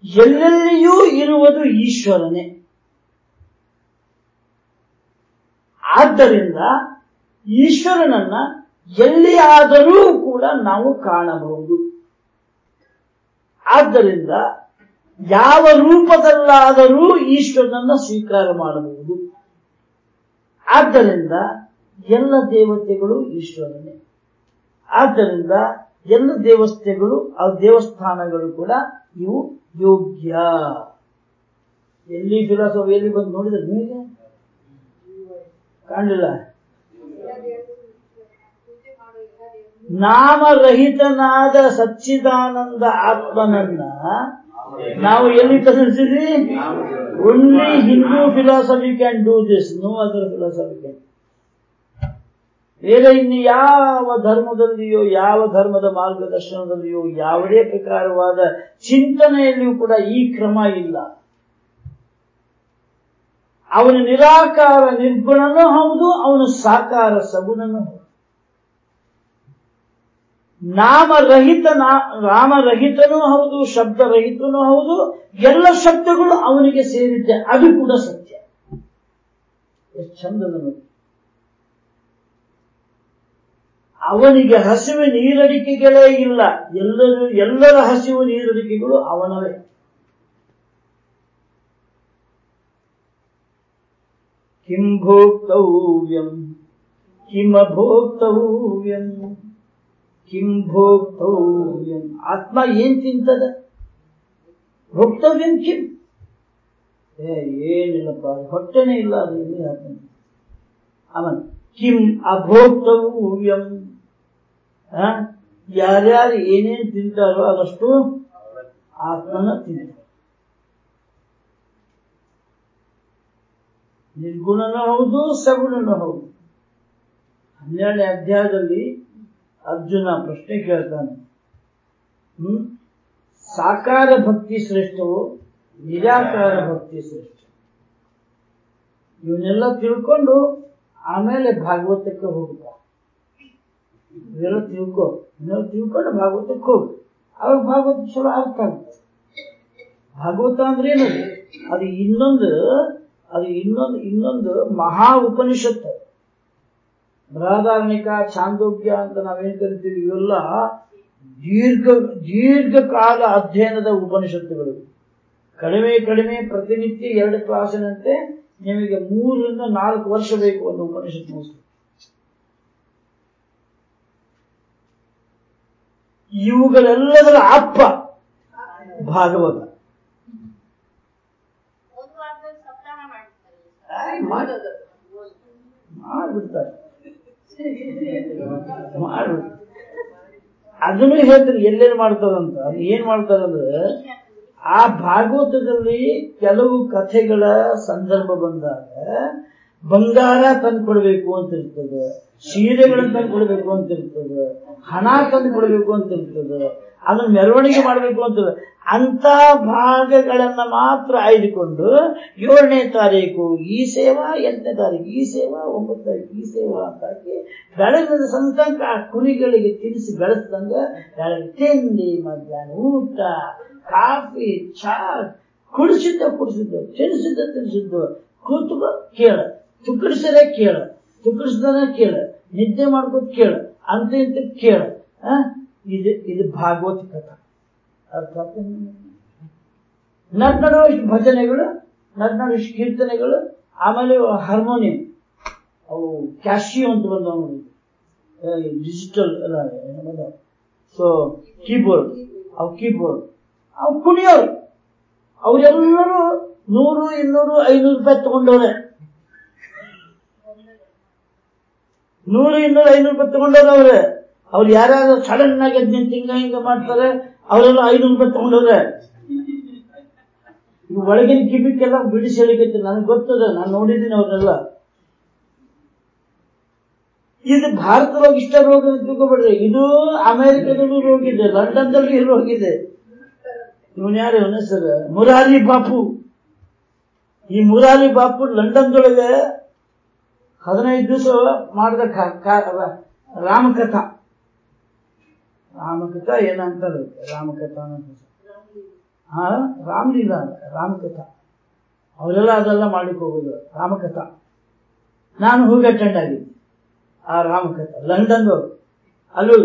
ಎಲ್ಲೆಲ್ಲಿಯೂ ಇರುವುದು ಈಶ್ವರನೇ. ಆದ್ದರಿಂದ ಈಶ್ವರನನ್ನ ಎಲ್ಲಿಯಾದರೂ ಕೂಡ ನಾವು ಕಾಣಬಹುದು. ಆದ್ದರಿಂದ ಯಾವ ರೂಪದಲ್ಲಾದರೂ ಈಶ್ವರನನ್ನ ಸ್ವೀಕಾರ ಮಾಡಬಹುದು. ಆದ್ದರಿಂದ ಎಲ್ಲ ದೇವತೆಗಳು ಈಶ್ವರನೇ. ಆದ್ದರಿಂದ ಎಲ್ಲ ದೇವಸ್ಥೆಗಳು ಆ ದೇವಸ್ಥಾನಗಳು ಕೂಡ ಇವು ಯೋಗ್ಯ. ಎಲ್ಲಿ ಫಿಲಾಸಫಿ ಎಲ್ಲಿ ಬಂದು ನೋಡಿದ್ರೆ ನಿಮಗೆ? ಕಾಣಲಿಲ್ಲ? ನಾಮರಹಿತನಾದ ಸಚ್ಚಿದಾನಂದ ಆತ್ಮನನ್ನ ನಾವು ಎಲ್ಲಿ ಕಲಿಸಿದ್ವಿ only Hindu philosophy can do this no other philosophy can ಬೇರೆ ಇನ್ನು ಯಾವ ಧರ್ಮದಲ್ಲಿಯೋ, ಯಾವ ಧರ್ಮದ ಮಾರ್ಗದರ್ಶನದಲ್ಲಿಯೋ, ಯಾವುದೇ ಪ್ರಕಾರವಾದ ಚಿಂತನೆಯಲ್ಲಿಯೂ ಕೂಡ ಈ ಕ್ರಮ ಇಲ್ಲ. ಅವನು ನಿರಾಕಾರ ನಿರ್ಗುಣನೂ ಹೌದು, ಅವನು ಸಾಕಾರ ಸಗುಣನೂ ಹೌದು. ನಾಮರಹಿತ ರಾಮರಹಿತನೂ ಹೌದು, ಶಬ್ದರಹಿತನೂ ಹೌದು, ಎಲ್ಲ ಶಬ್ದಗಳು ಅವನಿಗೆ ಸೇರಿದ್ದೆ, ಅದು ಕೂಡ ಸತ್ಯ. ಎಷ್ಟು ಚಂದ ಅವನಿಗೆ ಹಸಿವು ನೀರಡಿಕೆಗಳೇ ಇಲ್ಲ. ಎಲ್ಲರೂ, ಎಲ್ಲರ ಹಸಿವು ನೀರಡಿಕೆಗಳು ಅವನವೇ. ಕಿಂ ಭೋಕ್ತವ್ಯಂ ಕಿಮಭೋಕ್ತವ್ಯಂ ಕಿಂ ಭೋಕ್ತವ್ಯಂ. ಆತ್ಮ ಏನ್ ತಿಂತದ? ಭೋಕ್ತವ್ಯಂ ಕಿಂ? ಏ, ಏನಿಲ್ಲಪ್ಪ ಹೊಟ್ಟೆನೇ ಇಲ್ಲ, ಅದು ಹಾಕ್ತಾನೆ ಅವನ್, ಕಿಂ ಅಭೋಕ್ತವ್ಯಂ. ಯಾರ್ಯಾರು ಏನೇನು ತಿಂತಾರೋ ಅದಷ್ಟು ಆತ್ಮನ ತಿಂತ ನಿರ್ಗುಣನೂ ಹೌದು, ಸಗುಣನೂ ಹೌದು. ಹನ್ನೆರಡನೇ ಅಧ್ಯಾಯದಲ್ಲಿ ಅರ್ಜುನ ಪ್ರಶ್ನೆ ಕೇಳ್ತಾನೆ. ಹ್ಮ್? ಸಾಕಾರ ಭಕ್ತಿ ಶ್ರೇಷ್ಠವು, ನಿರಾಕಾರ ಭಕ್ತಿ ಶ್ರೇಷ್ಠ ಇವನ್ನೆಲ್ಲ ತಿಳ್ಕೊಂಡು ಆಮೇಲೆ ಭಾಗವತಕ್ಕೆ ಹೋಗ್ತಾ ಇವೆಲ್ಲ ತಿಳ್ಕೊ. ಇನ್ನೆಲ್ಲ ತಿಳ್ಕೊಂಡು ಭಾಗವತಕ್ಕೆ ಹೋಗು ಅವಾಗ ಭಾಗವತ ಚಲೋ ಅರ್ಥ ಆಗುತ್ತೆ. ಭಾಗವತ ಅಂದ್ರೆ ಏನದು? ಅದು ಇನ್ನೊಂದು ಅದು ಇನ್ನೊಂದು ಇನ್ನೊಂದು ಮಹಾ ಉಪನಿಷತ್ತು. ಬೃಹದಾರಣಿಕ ಚಾಂದೋಗ್ಯ ಅಂತ ನಾವೇನ್ ಕರಿತೀವಿ? ಇವೆಲ್ಲ ದೀರ್ಘ, ದೀರ್ಘಕಾಲ ಅಧ್ಯಯನದ ಉಪನಿಷತ್ತುಗಳು. ಕಡಿಮೆ ಕಡಿಮೆ ಪ್ರತಿನಿತ್ಯ ಎರಡು ಕ್ಲಾಸಿನಂತೆ ನಿಮಗೆ ಮೂರರಿಂದ ನಾಲ್ಕು ವರ್ಷ ಬೇಕು ಒಂದು ಉಪನಿಷತ್ತು ಇವುಗಳೆಲ್ಲದರ ಅಪ್ಪ ಭಾಗವತ. ಮಾಡ್ಬಿಡ್ತಾರೆ. ಮಾಡ್ಬಿಡ್ತಾರೆ. ಅದನ್ನು ಹೇಳ್ತೀನಿ ಎಲ್ಲೇನ್ ಮಾಡ್ತಾರಂತ ಅದು ಏನ್ ಮಾಡ್ತಾರಂದ್ರೆ ಆ ಭಾಗವತದಲ್ಲಿ ಕೆಲವು ಕಥೆಗಳ ಸಂದರ್ಭ ಬಂದಾಗ ಬಂಗಾರ ತಂದು ಕೊಡ್ಬೇಕು ಅಂತ ಇರ್ತದೆ ಸೀರೆಗಳನ್ನ ತಂದು ಕೊಡ್ಬೇಕು ಅಂತ ಇರ್ತದೆ ಹಣ ತಂದು ಕೊಡಬೇಕು ಅಂತ ಇರ್ತದೆ ಅದನ್ನು ಮೆರವಣಿಗೆ ಮಾಡಬೇಕು ಅಂತ ಅಂತ ಭಾಗಗಳನ್ನ ಮಾತ್ರ ಆಯ್ದುಕೊಂಡು ಏಳನೇ ತಾರೀಕು, ಈ ಸೇವಾ, ಎಂಟನೇ ತಾರೀಕು, ಈ ಸೇವಾ ಒಂಬತ್ತು ತಾರೀಕು, ಈ ಸೇವಾ ಅಂತ ಹಾಕಿ ಬೆಳಗಿನ ಸಂತಂಕ ಆ ಕುರಿಗಳಿಗೆ ತಿನ್ನಿಸಿ ಬೆಳೆಸ್ದಂಗ ಬೆಳಗ್ಗೆ ತಿಂಡಿ, ಮಧ್ಯಾಹ್ನ ಊಟ, ಕಾಫಿ, ಚಾ, ಕುಡಿಸಿದ್ದ ಕುಡಿಸಿದ್ದು ತಿನ್ನಿಸಿದ್ದ ತಿನ್ನಿಸಿದ್ದು ಕೂತ್ಕೋ ಕೇಳ ತುಕ್ಕಡಿಸರೆ ಕೇಳ ತುಕ್ಕಡಿಸ್ದಾನೆ ಕೇಳ, ನಿದ್ದೆ ಮಾಡ್ಕೋತ ಕೇಳ. ಅಂತ ಇಂತ ಕೇಳ? ಇದು ಇದು ಭಾಗವತ ಕಥ. ಅರ್ಥ ಆಯ್ತಾ ನಡ್ ಭಜನೆಗಳು ನಡ್ ಕೀರ್ತನೆಗಳು, ಆಮೇಲೆ ಹಾರ್ಮೋನಿಯಂ ಅವು ಕ್ಯಾಶಿಯೋ ಅಂತ ಬಂದವು ಡಿಜಿಟಲ್ ಸೊ ಕೀಬೋರ್ಡ್ ಅವು ಕೀಬೋರ್ಡ್ ಅವು ಕುಣಿಯೋರು ಅವರೆಲ್ಲರೂ ನೂರು, ಇನ್ನೂರು, ಐನೂರು ರೂಪಾಯಿ ತಗೊಂಡವ್ರೆ. ನೂರು ಇನ್ನೂರು ಐನೂರು ರೂಪಾಯಿ ತಗೊಂಡವ್ರೆ ಅವ್ರೆ. ಅವ್ರು ಯಾರಾದ್ರೂ ಸಡನ್ ಆಗಿ ಅದ್ ನಿಂತ್ ಹಿಂಗ ಹಿಂಗ ಮಾಡ್ತಾರೆ, ಅವರೆಲ್ಲ ಐನೂರು ರೂಪಾಯಿ ತಗೊಂಡವ್ರೆ. ಇವು ಒಳಗಿನ ಕಿಬಿಕ್ಕೆಲ್ಲ ಬಿಡಿಸಿ ಹೇಳಿಕೈತಿ, ನನಗೆ ಗೊತ್ತದ, ನಾನು ನೋಡಿದ್ದೀನಿ ಅವ್ರನ್ನೆಲ್ಲ. ಇದು ಭಾರತದೊಳಗೆ ಇಷ್ಟ ರೋಗ ತಿಳ್ಕೊಬೇಡ್ರಿ. ಇದು ಅಮೆರಿಕದಲ್ಲೂ ರೋಗ ಇದೆ ಲಂಡನ್ದಲ್ಲೂ ಈ ರೋಗ ಇದೆ ಇವನ್ ಯಾರು, ಇವನ ಹೆಸರು? ಮುರಾರಿ ಬಾಪು. ಈ ಮುರಾರಿ ಬಾಪು ಲಂಡನ್ದೊಳಗೆ ಹದಿನೈದು ದಿವಸ ಮಾಡಿದ ರಾಮಕಥಾ. ರಾಮಕಥಾ ಏನಂತಾರೆ ರಾಮಕಥಾ ಅನ್ನೋ ಹಾ, ರಾಮಲೀಲಾ, ರಾಮಕಥಾ. ಅವರೆಲ್ಲ ಅದೆಲ್ಲ ಮಾಡ್ಲಿಕ್ಕೆ ಹೋಗೋದು, ರಾಮಕಥಾ. ನಾನು ಹೋಗಿ ಅಟೆಂಡ್ ಆಗಿದ್ದೆ. ಆ ರಾಮಕಥಾ ಲಂಡನ್ ಅಲ್ಲೂ,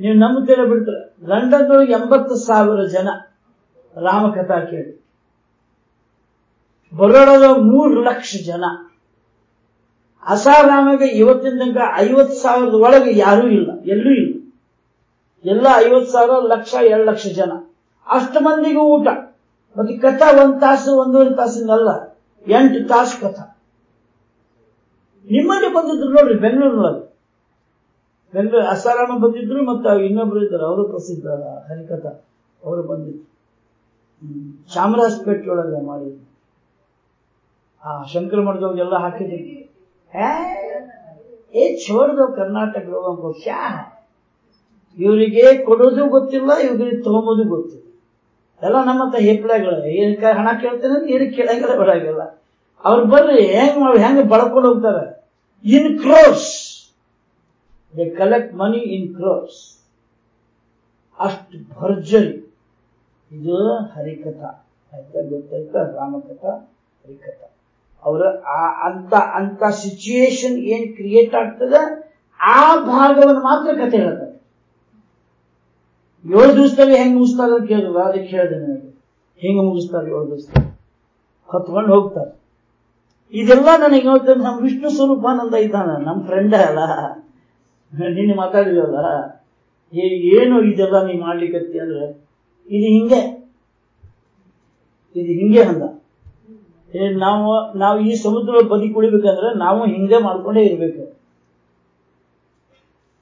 ನೀವು ನಂಬುತ್ತೀರ ಬಿಡ್ತೀರ? ಲಂಡನ್ದೊಳಗೆ ಎಂಬತ್ತು ಸಾವಿರ ಜನ ರಾಮಕಥಾ ಕೇಳಿ. ಬರೋಡದ ಮೂರು ಲಕ್ಷ ಜನ. ಅಸಾರಾಮಿಗೆ ಇವತ್ತಿನ ತನಕ ಐವತ್ತು ಸಾವಿರದ ಒಳಗೆ ಯಾರೂ ಇಲ್ಲ, ಎಲ್ಲೂ ಇಲ್ಲ. ಎಲ್ಲ ಐವತ್ತು ಸಾವಿರ, ಲಕ್ಷ, ಎರಡು ಲಕ್ಷ ಜನ. ಅಷ್ಟು ಮಂದಿಗೂ ಊಟ. ಮತ್ತೆ ಕಥಾ ಒಂದು ತಾಸು, ಒಂದೂವರೆ ತಾಸಿನಲ್ಲ, ಎಂಟು ತಾಸು ಕಥಾ. ನಿಮ್ಮಲ್ಲಿ ಬಂದಿದ್ರು ನೋಡ್ರಿ ಬೆಂಗಳೂರಿನಲ್ಲಿ ಬೆಂಗಳೂರು ಅಸಾರಾಮ ಬಂದಿದ್ರು ಮತ್ತು ಇನ್ನೊಬ್ರು ಇದ್ದಾರೆ, ಅವರು ಪ್ರಸಿದ್ಧ ಹರಿಕಥಾ. ಅವರು ಬಂದಿದ್ರು. ಚಾಮರಾಜಪೇಟೆ ಒಳಗೆ ಮಾಡಿದ್ರು. ಆ ಶಂಕರ ಮಠದವ್ರಿಗೆಲ್ಲ ಹಾಕಿದ್ರು. ಏ, ಏ छोड़ ಕರ್ನಾಟಕ लोगों ಕ್ಯಾ ಇವರಿಗೆ ಕೊಡೋದು ಗೊತ್ತಿಲ್ಲ ಇವರಿಗೆ ತಗೊಂಬೋದು ಗೊತ್ತಿಲ್ಲ ಎಲ್ಲ ನಮ್ಮಂತ ಹೆಪ್ಳಗಳು ಏನಕ್ಕ ಹಣ ಕೇಳ್ತೇನೆ ಏನಕ್ಕೆ ಕೇಳಂಗಿಲ್ಲ ಬರಾಗಿಲ್ಲ ಅವ್ರು ಬರ್ರಿ ಹೆಂಗ್ ಮಾಡಿ ಹೆಂಗ್ ಬಳ್ಕೊಂಡು ಹೋಗ್ತಾರೆ in crores they collect money in crores ಅಷ್ಟು ಭರ್ಜರಿ ಇದು ಹರಿಕಥಾ ಆಯ್ತಾ ಗೊತ್ತಾಯ್ತಾ ರಾಮಕಥಾ ಹರಿಕಥಾ ಅವರ ಅಂತ ಅಂತ ಸಿಚುಯೇಷನ್ ಏನ್ ಕ್ರಿಯೇಟ್ ಆಗ್ತದೆ, ಆ ಭಾಗವನ್ನು ಮಾತ್ರ ಕಥೆ ಹೇಳ್ತಾರೆ. ಏಳು ದಿವಸದಲ್ಲಿ ಹೆಂಗ್ ಮುಗಿಸ್ತಾರೆ ಕೇಳಿದ್ರು. ಅದಕ್ಕೆ ಹೇಳಿದೆ ನನಗೆ ಹೆಂಗ್ ಮುಗಿಸ್ತಾರೆ ಏಳು ದಿವಸದಲ್ಲಿ? ಹೊತ್ಕೊಂಡು ಹೋಗ್ತಾರೆ. ಇದೆಲ್ಲ ನನಗೆ ಹೇಳ್ತೇನೆ ನಮ್ಮ ವಿಷ್ಣು ಸ್ವರೂಪಾನಂದ ಇದ್ದಾನ. ನಮ್ಮ ಫ್ರೆಂಡ್ ಅಲ್ಲ. ನಿನ್ನೆ ಮಾತಾಡಿದಲ್ಲ ಏನು ಇದೆಲ್ಲ ನೀ ಮಾಡ್ಲಿಕ್ಕೆ ಅಂದ್ರೆ? ಇದು ಹಿಂಗೆ. ಇದು ಹಿಂಗೆ ಅಂದ. ನಾವು ನಾವು ಈ ಸಮುದ್ರ ಬದಿ ಕುಳಿಬೇಕಂದ್ರೆ ನಾವು ಹಿಂಗೆ ಮಾಡ್ಕೊಂಡೇ ಇರ್ಬೇಕು.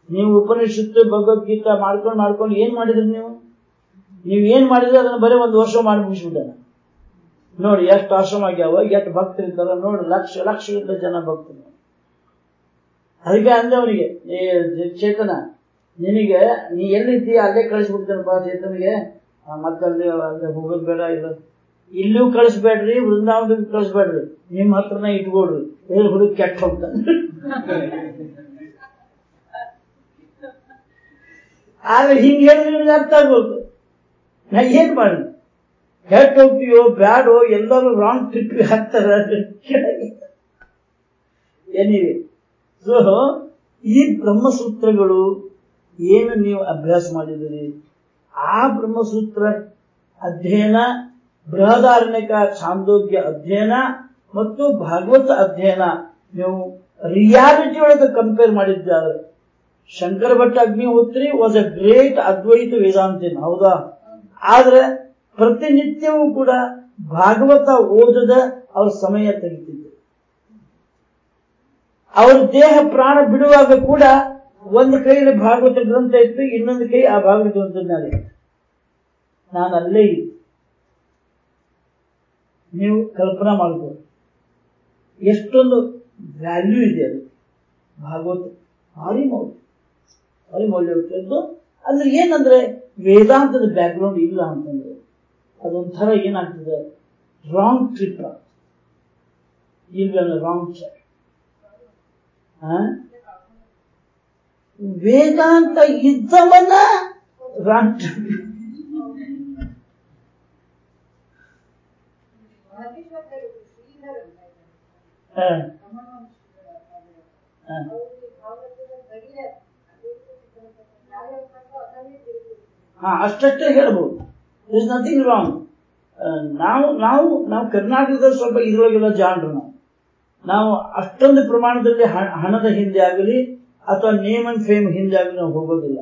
ನೀವು ಉಪನಿಷತ್ತು, ಭಗವದ್ಗೀತಾ ಮಾಡ್ಕೊಂಡು ಮಾಡ್ಕೊಂಡು ಏನ್ ಮಾಡಿದ್ರಿ ನೀವು? ನೀವು ಏನ್ ಮಾಡಿದ್ರೆ ಅದನ್ನ ಬರೀ ಒಂದು ವರ್ಷ ಮಾಡಿ ಮುಗಿಸ್ಬಿಟ್ಟಾನ ನೋಡಿ, ಎಷ್ಟು ಆಶ್ರಮ ಆಗ್ಯಾವ, ಎಷ್ಟು ಭಕ್ತರಿರ್ತಾರ ನೋಡಿ, ಲಕ್ಷ ಲಕ್ಷ ಜನ ಭಕ್ತರು. ಅದಕ್ಕೆ ಅಂದ್ರೆ ಅವನಿಗೆ ಚೇತನ, ನಿನಗೆ, ನೀ ಎಲ್ಲಿದ್ದೀಯ ಅಲ್ಲೇ ಕಳಿಸ್ಬಿಡ್ತೇನಪ್ಪ ಚೇತನಿಗೆ. ಮತ್ತೆ ಮತ್ತಲ್ಲಿ ಹೋಗೋದು ಬೇಡ ಇಲ್ಲ ಇಲ್ಲೂ ಕಳಿಸ್ಬೇಡ್ರಿ ವೃಂದಾವನದಲ್ಲಿ ಕಳಿಸ್ಬೇಡ್ರಿ. ನಿಮ್ಮ ಹತ್ರನ ಇಟ್ಕೊಡ್ರಿ ಎಲ್ಲಿ ಹುಡುಗ ಕೆಟ್ಟ ಹೋಗ್ತ ಆದ್ರೆ ಹಿಂಗ್ ಹೇಳಿದ್ರೆ ನಿಮ್ಗೆ ಅರ್ಥ ಆಗ್ಬೇಕು ನಾ ಏನ್ ಮಾಡಿ ಕೆಟ್ಟ ಹೋಗ್ತೀಯೋ, ಬ್ಯಾಡೋ, ಎಲ್ಲರೂ ರಾಂಗ್ ಟ್ರಿಪ್ ಹಾಕ್ತಾರ ಏನಿವೆ ಸೊ ಈ ಬ್ರಹ್ಮಸೂತ್ರಗಳು ಏನು ನೀವು ಅಭ್ಯಾಸ ಮಾಡಿದಿರಿ ಆ ಬ್ರಹ್ಮಸೂತ್ರ ಅಧ್ಯಯನ ಬೃಹದಾರಣ್ಯಕ ಛಾಂದೋಗ್ಯ ಅಧ್ಯಯನ ಮತ್ತು ಭಾಗವತ ಅಧ್ಯಯನ ನೀವು ರಿಯಾಲಿಟಿ ಒಳಗೆ ಕಂಪೇರ್ ಮಾಡಿದ್ದಾರೆ Shankara Bhat Agnihotri was a great Advaita ವೇದಾಂತಿನ ಹೌದಾ? ಆದ್ರೆ ಪ್ರತಿನಿತ್ಯವೂ ಕೂಡ ಭಾಗವತ ಓದದ ಅವ್ರ ಸಮಯ ತೆಗಿತಿದ್ರು ಅವ್ರ ದೇಹ ಪ್ರಾಣ ಬಿಡುವಾಗ ಕೂಡ ಒಂದು ಕೈಯಲ್ಲಿ ಭಾಗವತ ಗ್ರಂಥ ಇತ್ತು, ಇನ್ನೊಂದು ಕೈ ಆ ಭಾಗವತ ಗ್ರಂಥದ ನಾನು ಅಲ್ಲೇ ಇದ್ದೆ. ನೀವು ಕಲ್ಪನಾ ಮಾಡಬಹುದು ಎಷ್ಟೊಂದು ವ್ಯಾಲ್ಯೂ ಇದೆ ಅದು. ಭಾಗವತ ಭಾರಿ ಮೌಲ್ಯ. ಭಾರಿ ಮೌಲ್ಯ ಇರ್ತದ್ದು ಅಂದ್ರೆ ಏನಂದ್ರೆ ವೇದಾಂತದ ಬ್ಯಾಕ್ಗ್ರೌಂಡ್ ಇಲ್ಲ ಅಂತಂದ್ರೆ ಅದೊಂಥರ ಏನಾಗ್ತದೆ? ರಾಂಗ್ ಟ್ರಿಪ್ ಇಲ್ಲ ರಾಂಗ್ ಟ್ರಿಪ್ ವೇದಾಂತ ಇದ್ದವನ ರಾಂಗ್ ಟ್ರಿಪ್ ಮಹೇಶ್ವರರು ಶ್ರೀಧರ್ ಅಂತ ಇದ್ದಾರೆ. ಹ, ರಮಣೋನ್ ಶ್ರೀಧರ್ ಅಂತ ಇದ್ದಾರೆ. ಹ. ಅವ್ರಿಗೆ ಭಾಗವತದ ಬರೀಲೆ ಅದೇ ರೀತಿ ಯಾವ ಯಾವ ಪ್ರಕಾರ ತಿಳಿದಿದೆ. ಹಾ. ಅಷ್ಟಷ್ಟೇ ಹೇಳ್ಬೋದು. ಇಸ್ ನಥಿಂಗ್ ರಾಂಗ್ ನಾವು ನಾವು ನಾವು ಕರ್ನಾಟಕದ ಸ್ವಲ್ಪ ಇದ್ರೊಳಗೆಲ್ಲ ಜಾಣರು ನಾವು. ನಾವು ಅಷ್ಟೊಂದು ಪ್ರಮಾಣದಲ್ಲಿ ಹ- ಹಣದ ಹಿಂದೆ ಆಗಲಿ ಅಥವಾ ನೇಮ್ ಅಂಡ್ ಫೇಮ್ ಹಿಂದೆ ಆಗಲಿ ನಾವು ಹೋಗೋದಿಲ್ಲ.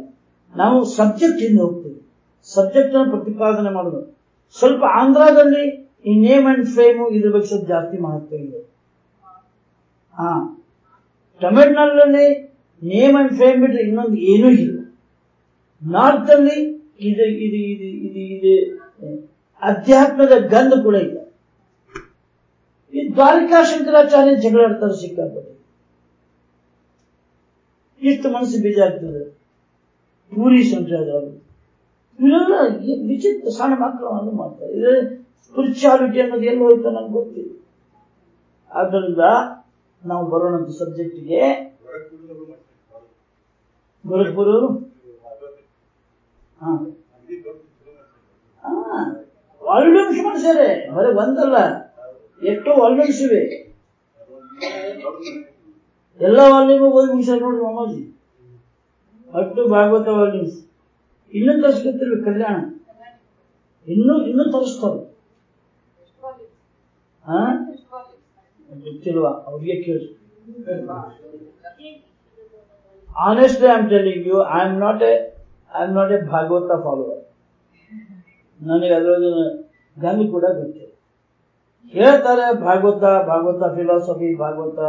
ನಾವು ಸಬ್ಜೆಕ್ಟ್ ಹಿಂದೆ ಹೋಗ್ತೀವಿ. ಸಬ್ಜೆಕ್ಟ್ ಅನ್ನು ಪ್ರತಿಪಾದನೆ ಮಾಡೋದು. ಸ್ವಲ್ಪ ಆಂಧ್ರದಲ್ಲಿ ಈ ನೇಮ್ ಅಂಡ್ ಫೇಮ್ ಇದ್ರ ಬಗ್ಗೆ ಜಾಸ್ತಿ ಮಹತ್ವ ಇದೆ. ಹಾ. ತಮಿಳ್ನಾಡಿನಲ್ಲಿ ನೇಮ್ ಅಂಡ್ ಫೇಮ್ ಬಿಟ್ರೆ ಇನ್ನೊಂದು ಏನೂ ಇಲ್ಲ. ನಾರ್ತ್ ಅಲ್ಲಿ ಇದು ಇದು ಇದು ಇದು ಇದು, ಅಧ್ಯಾತ್ಮದ ಗಂಧ ಕೂಡ ಇಲ್ಲ. ಈ ದ್ವಾರಕಾ ಶಂಕರಾಚಾರ್ಯ ಜಗಳಾಡ್ತಾರೆ ಸಿಕ್ಕಾಪಟ್ಟೆ. ಎಷ್ಟು ಮನಸ್ಸು ಬೇಜಾಗ್ತದೆ ಪೂರಿ ಶಂಕರಾಚಾರ್ಯ ಇವರೆಲ್ಲ ವಿಚಿತ್ರ ಸಣ್ಣ ಮಕ್ಕಳನ್ನು ಮಾಡ್ತಾರೆ. ಇದು ಸ್ಪಿರಿಚುಯಾಲಿಟಿ ಅನ್ನೋದು ಎಲ್ಲಿ ಹೋಯ್ತು ನನಗೆ ಗೊತ್ತಿಲ್ಲ. ಆದ್ದರಿಂದ ನಾವು ಬರೋಣ ಸಬ್ಜೆಕ್ಟ್ಗೆ ಗೋರಖ್ಪುರ ಹಾ. ವಾಲ್ಯೂಮ್ಸ್ ಮಾಡಿಸ್ಯಾರೆ ಬರೀ ಒಂದಲ್ಲ. ಎಷ್ಟೋ ವಾಲ್ಯೂಮ್ಸ್ ಇವೆ ಎಲ್ಲ ವಾಲ್ಯೂಮ್ ಹೋಗಿ ಮುಗಿಸ್ಯಾರ ನೋಡ್ರಿ ಮಾಮಾಜಿ. ಅಷ್ಟು ಭಾಗವತ ವಾಲ್ಯೂಮ್ಸ್ ಇನ್ನೂ ತರಿಸ್ಕೊತಿರ್ಬೇಕು ಕಲ್ಯಾಣ. ಇನ್ನೂ ಇನ್ನೂ ತರಿಸ್ತಾರೆ ಹಾ? ಗೊತ್ತಿಲ್ವಾ? ಅವ್ರಿಗೆ ಕೇಳಿ. Honestly I am telling you I am not a I am not a Bhagavata follower ನನಗೆ ಅದರೊಳಗೆ ಗಂಗ ಕೂಡ ಗೊತ್ತಿಲ್ಲ ಹೇಳ್ತಾರೆ ಭಾಗವತ ಭಾಗವತ ಫಿಲಾಸಫಿ ಭಾಗವತ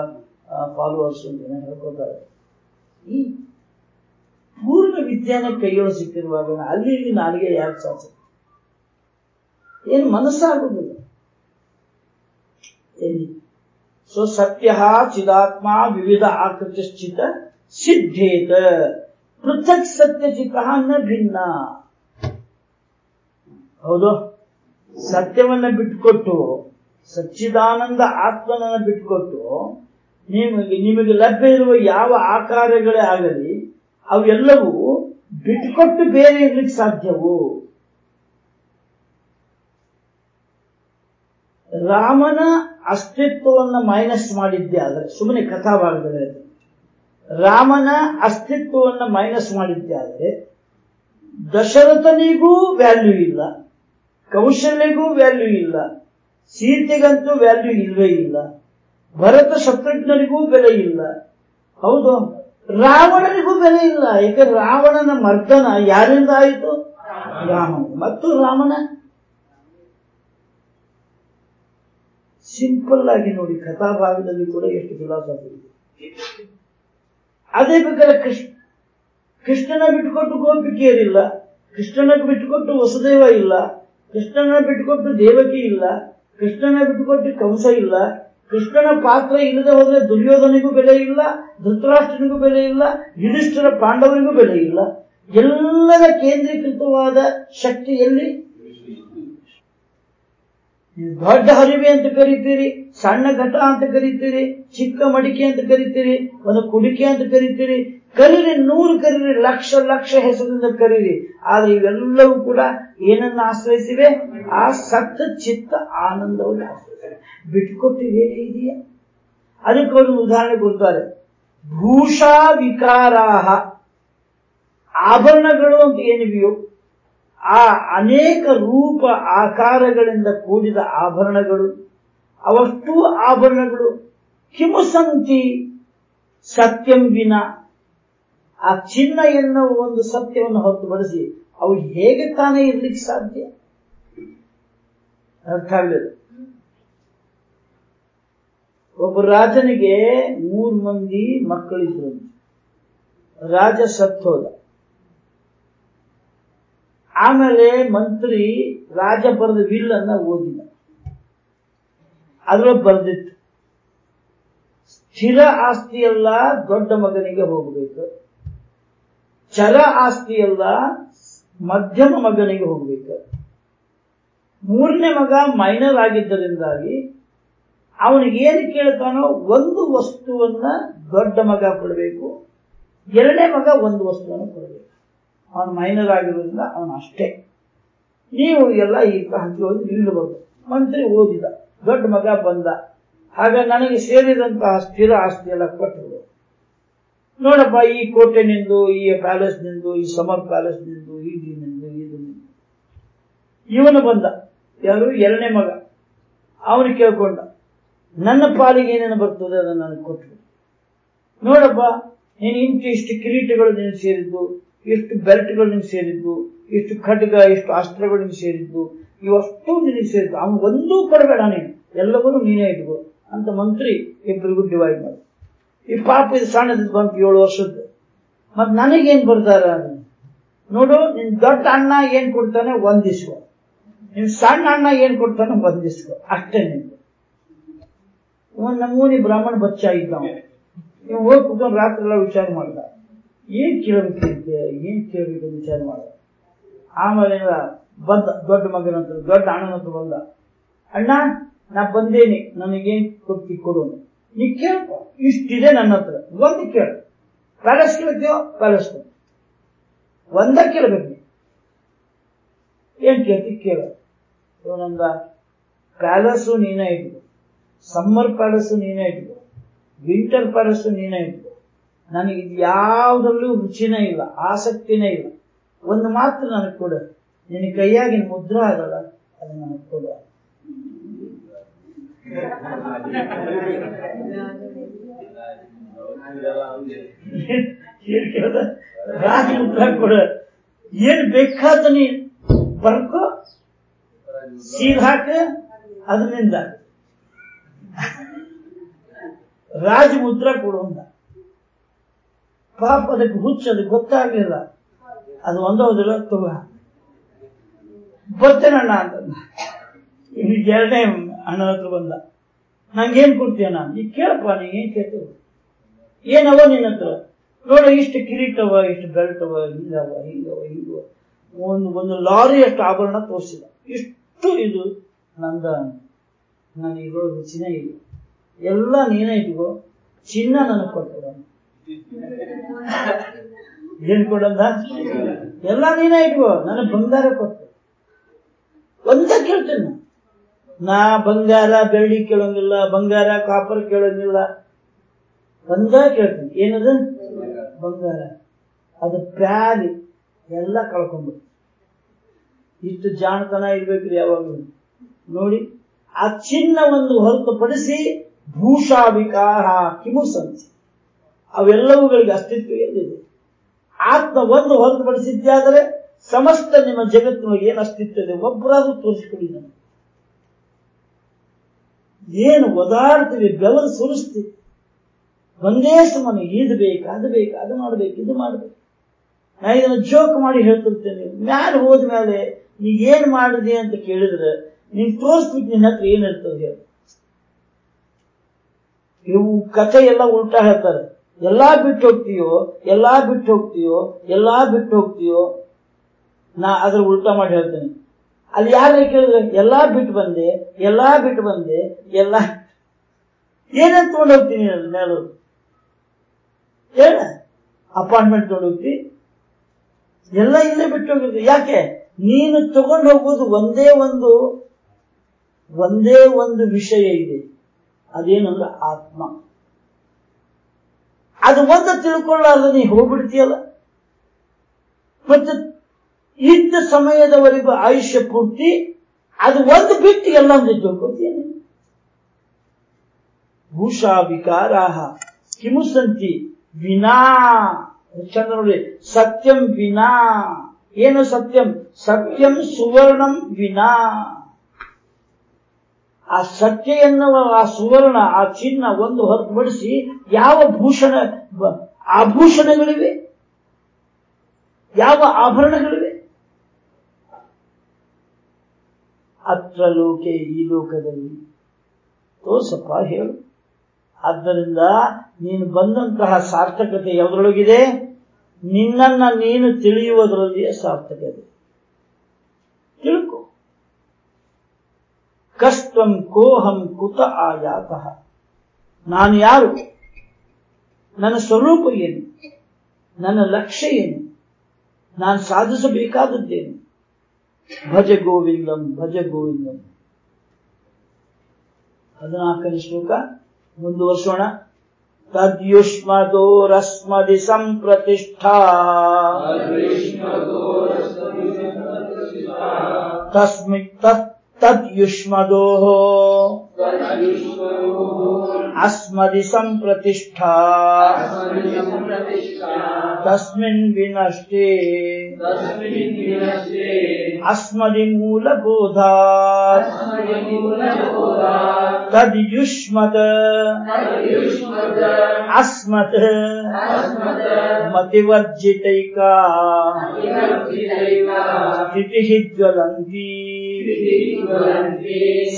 ಫಾಲೋವರ್ಸ್ ಅಂತ ಹೇಳ್ಕೊತಾರೆ ಈ ಪೂರ್ಣ ವಿಜ್ಞಾನ ಕೈಯೊಳಗೆ ಸಿಕ್ಕಿರುವಾಗ ಅಲ್ಲಿ ಇಲ್ಲಿ ನಾಲಿಗೆ ಯಾಕೆ ಸಾಚ ಏನು ಮನಸ್ಸಾಗುದಿಲ್ಲ ಏನಿಲ್ಲ ಸೊ ಸತ್ಯ ಚಿದಾತ್ಮ ವಿವಿಧ ಆಕೃತಿಶ್ಚಿತ ಸಿದ್ಧೇತ ಪೃಥಕ್ ಸತ್ಯಚಿತ ನ ಭಿನ್ನ ಹೌದು. ಸತ್ಯವನ್ನ ಬಿಟ್ಟುಕೊಟ್ಟು ಸಚ್ಚಿದಾನಂದ ಆತ್ಮನನ್ನ ಬಿಟ್ಟುಕೊಟ್ಟು ನಿಮಗೆ ನಿಮಗೆ ಲಭ್ಯ ಇರುವ ಯಾವ ಆಕಾರಗಳೇ ಆಗಲಿ, ಅವೆಲ್ಲವೂ ಬಿಟ್ಟುಕೊಟ್ಟು ಬೇರೆ ಇರ್ಲಿಕ್ಕೆ ಸಾಧ್ಯವು? ರಾಮನ ಅಸ್ತಿತ್ವವನ್ನು ಮೈನಸ್ ಮಾಡಿದ್ದೆ ಆದರೆ ಸುಮ್ಮನೆ ಕಥಾಭಾಗದಲ್ಲಿ. ರಾಮನ ಅಸ್ತಿತ್ವವನ್ನು ಮೈನಸ್ ಮಾಡಿದ್ದೆ ಆದರೆ, ದಶರಥನಿಗೂ ವ್ಯಾಲ್ಯೂ ಇಲ್ಲ, ಕೌಶಲ್ಯಗೂ ವ್ಯಾಲ್ಯೂ ಇಲ್ಲ, ಸೀತೆಗಂತೂ ವ್ಯಾಲ್ಯೂ ಇಲ್ವೇ ಇಲ್ಲ, ಭರತ ಶತ್ರುಘ್ನರಿಗೂ ಬೆಲೆ ಇಲ್ಲ. ಹೌದು, ರಾವಣನಿಗೂ ಬೆಲೆ ಇಲ್ಲ, ಏಕೆ ರಾವಣನ ಮರ್ದನ ಯಾರಿಂದ ಆಯಿತು? ರಾಮನ ಮತ್ತು ರಾಮನ ಸಿಂಪಲ್ ಆಗಿ ನೋಡಿ, ಕಥಾಭಾಗದಲ್ಲಿ ಕೂಡ ಎಷ್ಟು ಫಿಲಾಸಫಿ ಇದೆ. ಅದೇ ಬೇಕಾದ್ರೆ ಕೃಷ್ಣ ಕೃಷ್ಣನ ಬಿಟ್ಟುಕೊಟ್ಟು ಗೋಪಿಕೆಯರಿಲ್ಲ, ಕೃಷ್ಣನ ಬಿಟ್ಟುಕೊಟ್ಟು ವಸುದೇವ ಇಲ್ಲ, ಕೃಷ್ಣನ ಬಿಟ್ಟುಕೊಟ್ಟು ದೇವಕಿ ಇಲ್ಲ, ಕೃಷ್ಣನ ಬಿಟ್ಟುಕೊಟ್ಟು ಕಂಸ ಇಲ್ಲ, ಕೃಷ್ಣನ ಪಾತ್ರ ಇಲ್ಲದೆ ಹೋದ್ರೆ ದುರ್ಯೋಧನಿಗೂ ಬೆಲೆ ಇಲ್ಲ, ಧೃತರಾಷ್ಟ್ರನಿಗೂ ಬೆಲೆ ಇಲ್ಲ, ಯುಧಿಷ್ಠರ ಪಾಂಡವರಿಗೂ ಬೆಲೆ ಇಲ್ಲ. ಎಲ್ಲರ ಕೇಂದ್ರೀಕೃತವಾದ ಶಕ್ತಿಯಲ್ಲಿ ದೊಡ್ಡ ಹರಿವೆ ಅಂತ ಕರಿತೀರಿ, ಸಣ್ಣ ಘಟ ಅಂತ ಕರಿತೀರಿ, ಚಿಕ್ಕ ಮಡಿಕೆ ಅಂತ ಕರಿತೀರಿ, ಒಂದು ಕುಡಿಕೆ ಅಂತ ಕರಿತೀರಿ, ಕರೀರಿ, ನೂರು ಕರೀರಿ, ಲಕ್ಷ ಲಕ್ಷ ಹೆಸರಿಂದ ಕರೀರಿ. ಆದ್ರೆ ಇವೆಲ್ಲವೂ ಕೂಡ ಏನನ್ನ ಆಶ್ರಯಿಸಿವೆ? ಆ ಸತ್ತ ಚಿತ್ತ ಆನಂದವನ್ನು ಆಶ್ರಯಿಸಿವೆ. ಬಿಟ್ಕೊಟ್ಟಿದೇನೆ ಇದೆಯಾ. ಅದಕ್ಕೆ ಒಂದು ಉದಾಹರಣೆ ಕೊಡ್ತಾರೆ. ಭೂಷಾ ವಿಕಾರಾಹ ಆಭರಣಗಳು ಅಂತ ಏನಿವೆಯೋ ಆ ಅನೇಕ ರೂಪ ಆಕಾರಗಳಿಂದ ಕೂಡಿದ ಆಭರಣಗಳು, ಅವಷ್ಟು ಆಭರಣಗಳು ಕಿಮುಸಂತಿ ಸತ್ಯಂ ವಿನ. ಆ ಚಿನ್ನ ಎನ್ನುವ ಒಂದು ಸತ್ಯವನ್ನು ಹೊರತುಪಡಿಸಿ ಅವು ಹೇಗೆ ತಾನೇ ಇರ್ಲಿಕ್ಕೆ ಸಾಧ್ಯ? ಅರ್ಥ ಆಗಲಿಲ್ಲ. ಒಬ್ಬ ರಾಜನಿಗೆ ಮೂರು ಮಂದಿ ಮಕ್ಕಳಿದ್ರು. ರಾಜ ಸತ್ತು ಹೋದ. ಆಮೇಲೆ ಮಂತ್ರಿ ರಾಜ ಬರೆದ ವಿಲ್ ಅನ್ನ ಓದಿದ. ಅದ್ರೊಳಗೆ ಬರೆದಿತ್ತು. ಸ್ಥಿರ ಆಸ್ತಿಯೆಲ್ಲ ದೊಡ್ಡ ಮಗನಿಗೆ ಹೋಗಬೇಕು. ಚರ ಆಸ್ತಿಯೆಲ್ಲ ಮಧ್ಯಮ ಮಗನಿಗೆ ಹೋಗಬೇಕು. ಮೂರನೇ ಮಗ ಮೈನರ್ ಆಗಿದ್ದರಿಂದಾಗಿ ಅವನಿಗೆ ಏನು ಕೇಳ್ತಾನೋ ಒಂದು ವಸ್ತುವನ್ನ ದೊಡ್ಡ ಮಗ ಕೊಡಬೇಕು. ಎರಡನೇ ಮಗ ಒಂದು ವಸ್ತುವನ್ನು ಕೊಡಬೇಕು. ಅವನು ಮೈನರ್ ಆಗಿರೋದ್ರಿಂದ ಅವನು ಅಷ್ಟೇ. ನೀವು ಎಲ್ಲ ಈ ಹಂಚಿ ಹೋಗಿ ನಿಲ್ಲಬಹುದು ಮಂತ್ರಿ ಓದಿದ. ದೊಡ್ಡ ಮಗ ಬಂದ. ಆಗ ನನಗೆ ಸೇರಿದಂತಹ ಸ್ಥಿರ ಆಸ್ತಿ ಎಲ್ಲ ಕೊಟ್ಟರು. ನೋಡಪ್ಪ, ಈ ಕೋಟೆ ನಿಂದು, ಈ ಪ್ಯಾಲೇಸ್ ನಿಂದು, ಈ ಸಮರ್ ಪ್ಯಾಲೇಸ್ ನಿಂದು, ಈ ನಿಂದು ಇದು ನಿಂದು. ಇವನು ಬಂದ. ಯಾರು? ಎರಡನೇ ಮಗ. ಅವನು ಕೇಳ್ಕೊಂಡ. ನನ್ನ ಪಾಲಿಗೆ ಏನೇನು ಬರ್ತದೆ ಅದನ್ನು ನನಗೆ ಕೊಟ್ಟರು. ನೋಡಪ್ಪ, ನೀನು ಇಂತಿಷ್ಟು ಕಿರೀಟಗಳು ನೀನು ಸೇರಿದ್ದು ಇಷ್ಟು ಬೆಲ್ಟ್ಗಳು ನಿಮ್ಗೆ ಸೇರಿದ್ದು ಎಷ್ಟು ಖಡ್ಗ ಎಷ್ಟು ಅಸ್ತ್ರಗಳು ನಿಮ್ಗೆ ಸೇರಿದ್ದು ಇವಷ್ಟು ನಿನಗೆ ಸೇರಿದ್ದು. ಅವನು ಒಂದೂ ಕೊಡಬೇಡ ನೀನು. ಎಲ್ಲವನ್ನೂ ನೀನೇ ಇಟ್ಕೋ ಅಂತ ಮಂತ್ರಿ ಇಬ್ಬರಿಗೂ ಡಿವೈಡ್ ಮಾಡಿ. ಈ ಪಾಪ ಇದು ಸಣ್ಣದಿದ್ದು ಬಂತು ಏಳು ವರ್ಷದ್ದು. ಮತ್ತೆ ನನಗೇನು ಬರ್ತಾರ ನೋಡು, ನಿನ್ ದೊಡ್ಡ ಅಣ್ಣ ಏನ್ ಕೊಡ್ತಾನೆ ಒಂದಿಸ್ಕೋ ನಿನ್ ಸಣ್ಣ ಅಣ್ಣ ಏನ್ ಕೊಡ್ತಾನೆ ಒಂದಿಸ್ಕೋ ಅಷ್ಟೇ ನಿಂದು. ಇವನ್ ನಮ್ಮೂನಿ ಬ್ರಾಹ್ಮಣ ಬಚ್ಚ ಇದ್ದ ಅವನು ನೀವು ಹೋಗಿ ಕುತ್ಕೊಂಡು ರಾತ್ರಿ ಎಲ್ಲ ವಿಚಾರ ಮಾಡ್ದ. ಏನ್ ಕೇಳಬೇಕಿದ್ದೆ ಏನ್ ಕೇಳಬೇಕು ವಿಚಾರ ಮಾಡ. ಆಮೇಲೆ ಬಂದ, ದೊಡ್ಡ ಮಗನಂತ ದೊಡ್ಡ ಅಣ್ಣನಂತ ಬಂದ. ಅಣ್ಣ, ನಾ ಬಂದೇನಿ, ನನಗೇನ್ ಕೊಡ್ತಿ ಕೊಡು ನೀ ಕೇಳಪ್ಪ ಇಷ್ಟಿದೆ ನನ್ನ ಹತ್ರ. ಒಂದು ಕೇಳ. ಪ್ಯಾಲೇಸ್ ಕೇಳ್ತೀವೋ ಪ್ಯಾಲೇಸ್ ಒಂದ ಕೇಳಬೇಕು ನೀ. ಏನ್ ಕೇಳ್ತಿ, ಕೇಳು. ಇವನಂದ ಪ್ಯಾಲೇಸು ನೀನೇ ಇದ್ರು ಸಮ್ಮರ್ ಪ್ಯಾಲೇಸು ನೀನೇ ಇದ್ರು ವಿಂಟರ್ ಪ್ಯಾಲೇಸು ನೀನೇ ಇಟ್ಕೋ. ನನಗೆ ಯಾವುದ್ರಲ್ಲೂ ರುಚಿನೇ ಇಲ್ಲ, ಆಸಕ್ತಿನೇ ಇಲ್ಲ. ಒಂದು ಮಾತ್ರ ನನಗೆ ಕೊಡು. ನಿನ್ನ ಕೈಯಾಗಿನ ಮುದ್ರ ಆಗಲ್ಲ ಅದು ನನಗೆ ಕೊಡು. ರಾಜಿ ಮುದ್ರ ಕೊಡ. ಏನ್ ಬೇಕಾದ ನೀ ಬರ್ಕೋ, ಸೀಲ್ ಹಾಕ, ಅದರಿಂದ. ರಾಜಮುದ್ರ ಕೊಡು ಅಂದ ಪಾಪ ಅದಕ್ಕೆ ಹುಚ್ಚು ಅದಕ್ಕೆ ಗೊತ್ತಾಗ್ಲಿಲ್ಲ. ಅದು ಒಂದೋದಿಲ್ಲ ತಗೋ ಬರ್ತೇನಣ್ಣ ಅಂತ ಎರಡನೇ ಅಣ್ಣನ ಹತ್ರ ಬಂದ. ನಂಗೇನ್ ಕೊಡ್ತೀಯ ನಾನು ನೀ ಕೇಳಪ್ಪ ನೀ ಏನ್ ಕೇಳ್ತೀವಿ ಏನವ ನಿನ್ನ ಹತ್ರ? ನೋಡ, ಇಷ್ಟು ಕಿರೀಟವ, ಇಷ್ಟು ಬೆಲ್ಟವ ಹಿಂಗವ ಹಿಂಗವ ಹಿಂಗವ. ಒಂದು ಒಂದು ಲಾರಿ ಅಷ್ಟು ಆಭರಣ ತೋರಿಸಿದ. ಇಷ್ಟು ಇದು ನಂದ, ನನಗೆ ಇರೋ ರುಚಿನೇ ಇಲ್ಲ ಎಲ್ಲ ನೀನೇ ಇಟ್ಕೋ. ಚಿನ್ನ ನನಗೆ ಕೊಟ್ಬಿಡ ಏನ್ ಕೊಡಲ್ಲ ಎಲ್ಲ ನೀನೇ ಇಟ್ಕೋ. ನನಗೆ ಬಂಗಾರ ಕೊಟ್ಟು. ಒಂದ ಕೇಳ್ತೇನೆ. ನಾನು. ನಾ ಬಂಗಾರ, ಬೆಳ್ಳಿ ಕೇಳೋಂಗಿಲ್ಲ, ಬಂಗಾರ ಕಾಪರ್ ಕೇಳೋಂಗಿಲ್ಲ. ಒಂದ ಕೇಳ್ತೀನಿ. ಏನದು? ಬಂಗಾರ. ಅದು ಪ್ಯಾಲಿ ಎಲ್ಲ ಕಳ್ಕೊಂಡ್ಬಿಡ್ತು ಇಷ್ಟು ಜಾಣತನ ಇರ್ಬೇಕ್ರಿ ಯಾವಾಗಲೂ. ನೋಡಿ, ಆ ಚಿನ್ನವನ್ನು ಹೊರತುಪಡಿಸಿ ಭೂಷಾ ವಿಕಾರ ಕಿಮುಸಂತಿ ಅವೆಲ್ಲವುಗಳಿಗೆ ಅಸ್ತಿತ್ವ ಎಲ್ಲಿದೆ ಆತ್ಮ ಒಂದು ಹೊರತುಪಡಿಸಿದ್ದಾದರೆ ಸಮಸ್ತ ನಿಮ್ಮ ಜಗತ್ತಿನ ಏನು ಅಸ್ತಿತ್ವ ಇದೆ? ಒಬ್ಬರಾದ್ರೂ ತೋರಿಸಿಕೊಡಿ ನನಗೆ ಏನು ಒದಾಡ್ತೀವಿ, ಬೆವರು ಸುರಿಸ್ತೀವಿ. ಒಂದೇ ಸಮನೆ, ಇದು ಬೇಕು, ಅದು ಬೇಕು, ಅದು ಮಾಡ್ಬೇಕು, ಇದು ಮಾಡ್ಬೇಕು. ನಾ ಇದನ್ನು ಜೋಕ್ ಮಾಡಿ ಹೇಳ್ತಿರ್ತೇನೆ. ಮ್ಯಾಲ ಹೋದ್ಮೇಲೆ ನೀ ಏನ್ ಮಾಡಿದೆ ಅಂತ ಕೇಳಿದ್ರೆ ನೀನ್ ತೋರಿಸ್ಬಿಟ್ಟು ನಿನ್ನ ಹತ್ರ ಏನಿರ್ತದೆ ಹೇಳು. ಇವು ಕಥೆ ಎಲ್ಲ ಉಲ್ಟಾ ಹೇಳ್ತಾರೆ. ಎಲ್ಲಾ ಬಿಟ್ಟು ಹೋಗ್ತೀಯೋ, ಎಲ್ಲಾ ಬಿಟ್ಟು ಹೋಗ್ತೀಯೋ, ಎಲ್ಲಾ ಬಿಟ್ಟು ಹೋಗ್ತೀಯೋ, ನಾ ಅದ್ರ ಉಲ್ಟಾ ಮಾಡಿ ಹೇಳ್ತೇನೆ. ಅಲ್ಲಿ ಯಾರು ಕೇಳಿದ್ರೆ, ಎಲ್ಲಾ ಬಿಟ್ಟು ಬಂದೆ, ಎಲ್ಲಾ ಬಿಟ್ಟು ಬಂದೆ, ಎಲ್ಲಾ ಏನೇನ್ ತಗೊಂಡು ಹೋಗ್ತೀನಿ ನಾನು ಮೇಲೂ ಹೇಳ. ಅಪಾರ್ಟ್ಮೆಂಟ್ ತಗೊಂಡು ಹೋಗ್ತಿ. ಎಲ್ಲ ಇಲ್ಲೇ ಬಿಟ್ಟು ಹೋಗಿದ್ರು ಯಾಕೆ? ನೀನು ತಗೊಂಡು ಹೋಗೋದು ಒಂದೇ ಒಂದು ಒಂದೇ ಒಂದು ವಿಷಯ ಇದೆ. ಅದೇನಂದ್ರೆ ಆತ್ಮ. ಅದು ಒಂದು ತಿಳ್ಕೊಳ್ಳಾರ್ದ ನೀ ಹೋಗ್ಬಿಡ್ತೀಯಲ್ಲ? ಮತ್ತೆ ಇದ್ದ ಸಮಯದವರೆಗೂ ಆಯುಷ್ಯ ಪೂರ್ತಿ, ಅದು ಒಂದು ಬಿಟ್ಟು ಎಲ್ಲ ತಿಳ್ಕೊತೀನಿ ಭೂಷಾ ವಿಕಾರಾಹ ಕಿಮುಸಂತಿ ವಿನಾ. ಚಂದ್ರ ನೋಡಿ, ಸತ್ಯಂ ವಿನಾ. ಏನು ಸತ್ಯಂ? ಸತ್ಯಂ ಸುವರ್ಣಂ ವಿನಾ. ಆ ಸತ್ಯ ಎನ್ನುವ ಆ ಸುವರ್ಣ, ಆ ಚಿನ್ನ ಒಂದು ಹೊರತುಪಡಿಸಿ ಯಾವ ಭೂಷಣ ಆಭೂಷಣಗಳಿವೆ ಯಾವ ಆಭರಣಗಳಿವೆ? ಅತ್ರ ಲೋಕೆ, ಈ ಲೋಕದಲ್ಲಿ. ತೋರ್ಸಪ್ಪ, ಹೇಳು. ಆದ್ದರಿಂದ ನೀನು ಬಂದಂತಹ ಸಾರ್ಥಕತೆ ಯಾವುದರೊಳಗಿದೆ? ನಿನ್ನನ್ನ ನೀನು ತಿಳಿಯುವುದರಲ್ಲಿಯೇ ಸಾರ್ಥಕತೆ ತಿಳ್ಕೊ ಕಷ್ಟಂ ಕೋಹಂ ಕುತ ಆಯಾತಃ ನಾನು ಯಾರು ನನ್ನ ಸ್ವರೂಪ ಏನು ನನ್ನ ಲಕ್ಷ್ಯ ಏನು ನಾನು ಸಾಧಿಸಬೇಕಾದದ್ದೇನು ಭಜ ಗೋವಿಂದಂ ಭಜ ಗೋವಿಂದಂ ಹದಿನಾಲ್ಕನೇ ಶ್ಲೋಕ ಮುಂದುವರ್ಸೋಣ ತದ್ಯುಷ್ಮದೋರಸ್ಮದಿ ಸಂಪ್ರತಿಷ್ಠಾ ತಸ್ಮಿ ತತ್ ತದ್ಯುಷ್ಮದೋ ಅಸ್ಮದಿ ಸಂಪ್ರತಿಷ್ಠಾ ತಸ್ಮಿನ್ ವಿನಷ್ಟೇ ಅಸ್ಮದಿ ಮೂಲಬೋಧಾತ್ ತದ್ಯುಷ್ಮದ ಅಸ್ಮತ್ ಮತಿವರ್ಜಿತೈಕಾ ಸ್ಥಿತಿ ಜ್ವಲಂತಿ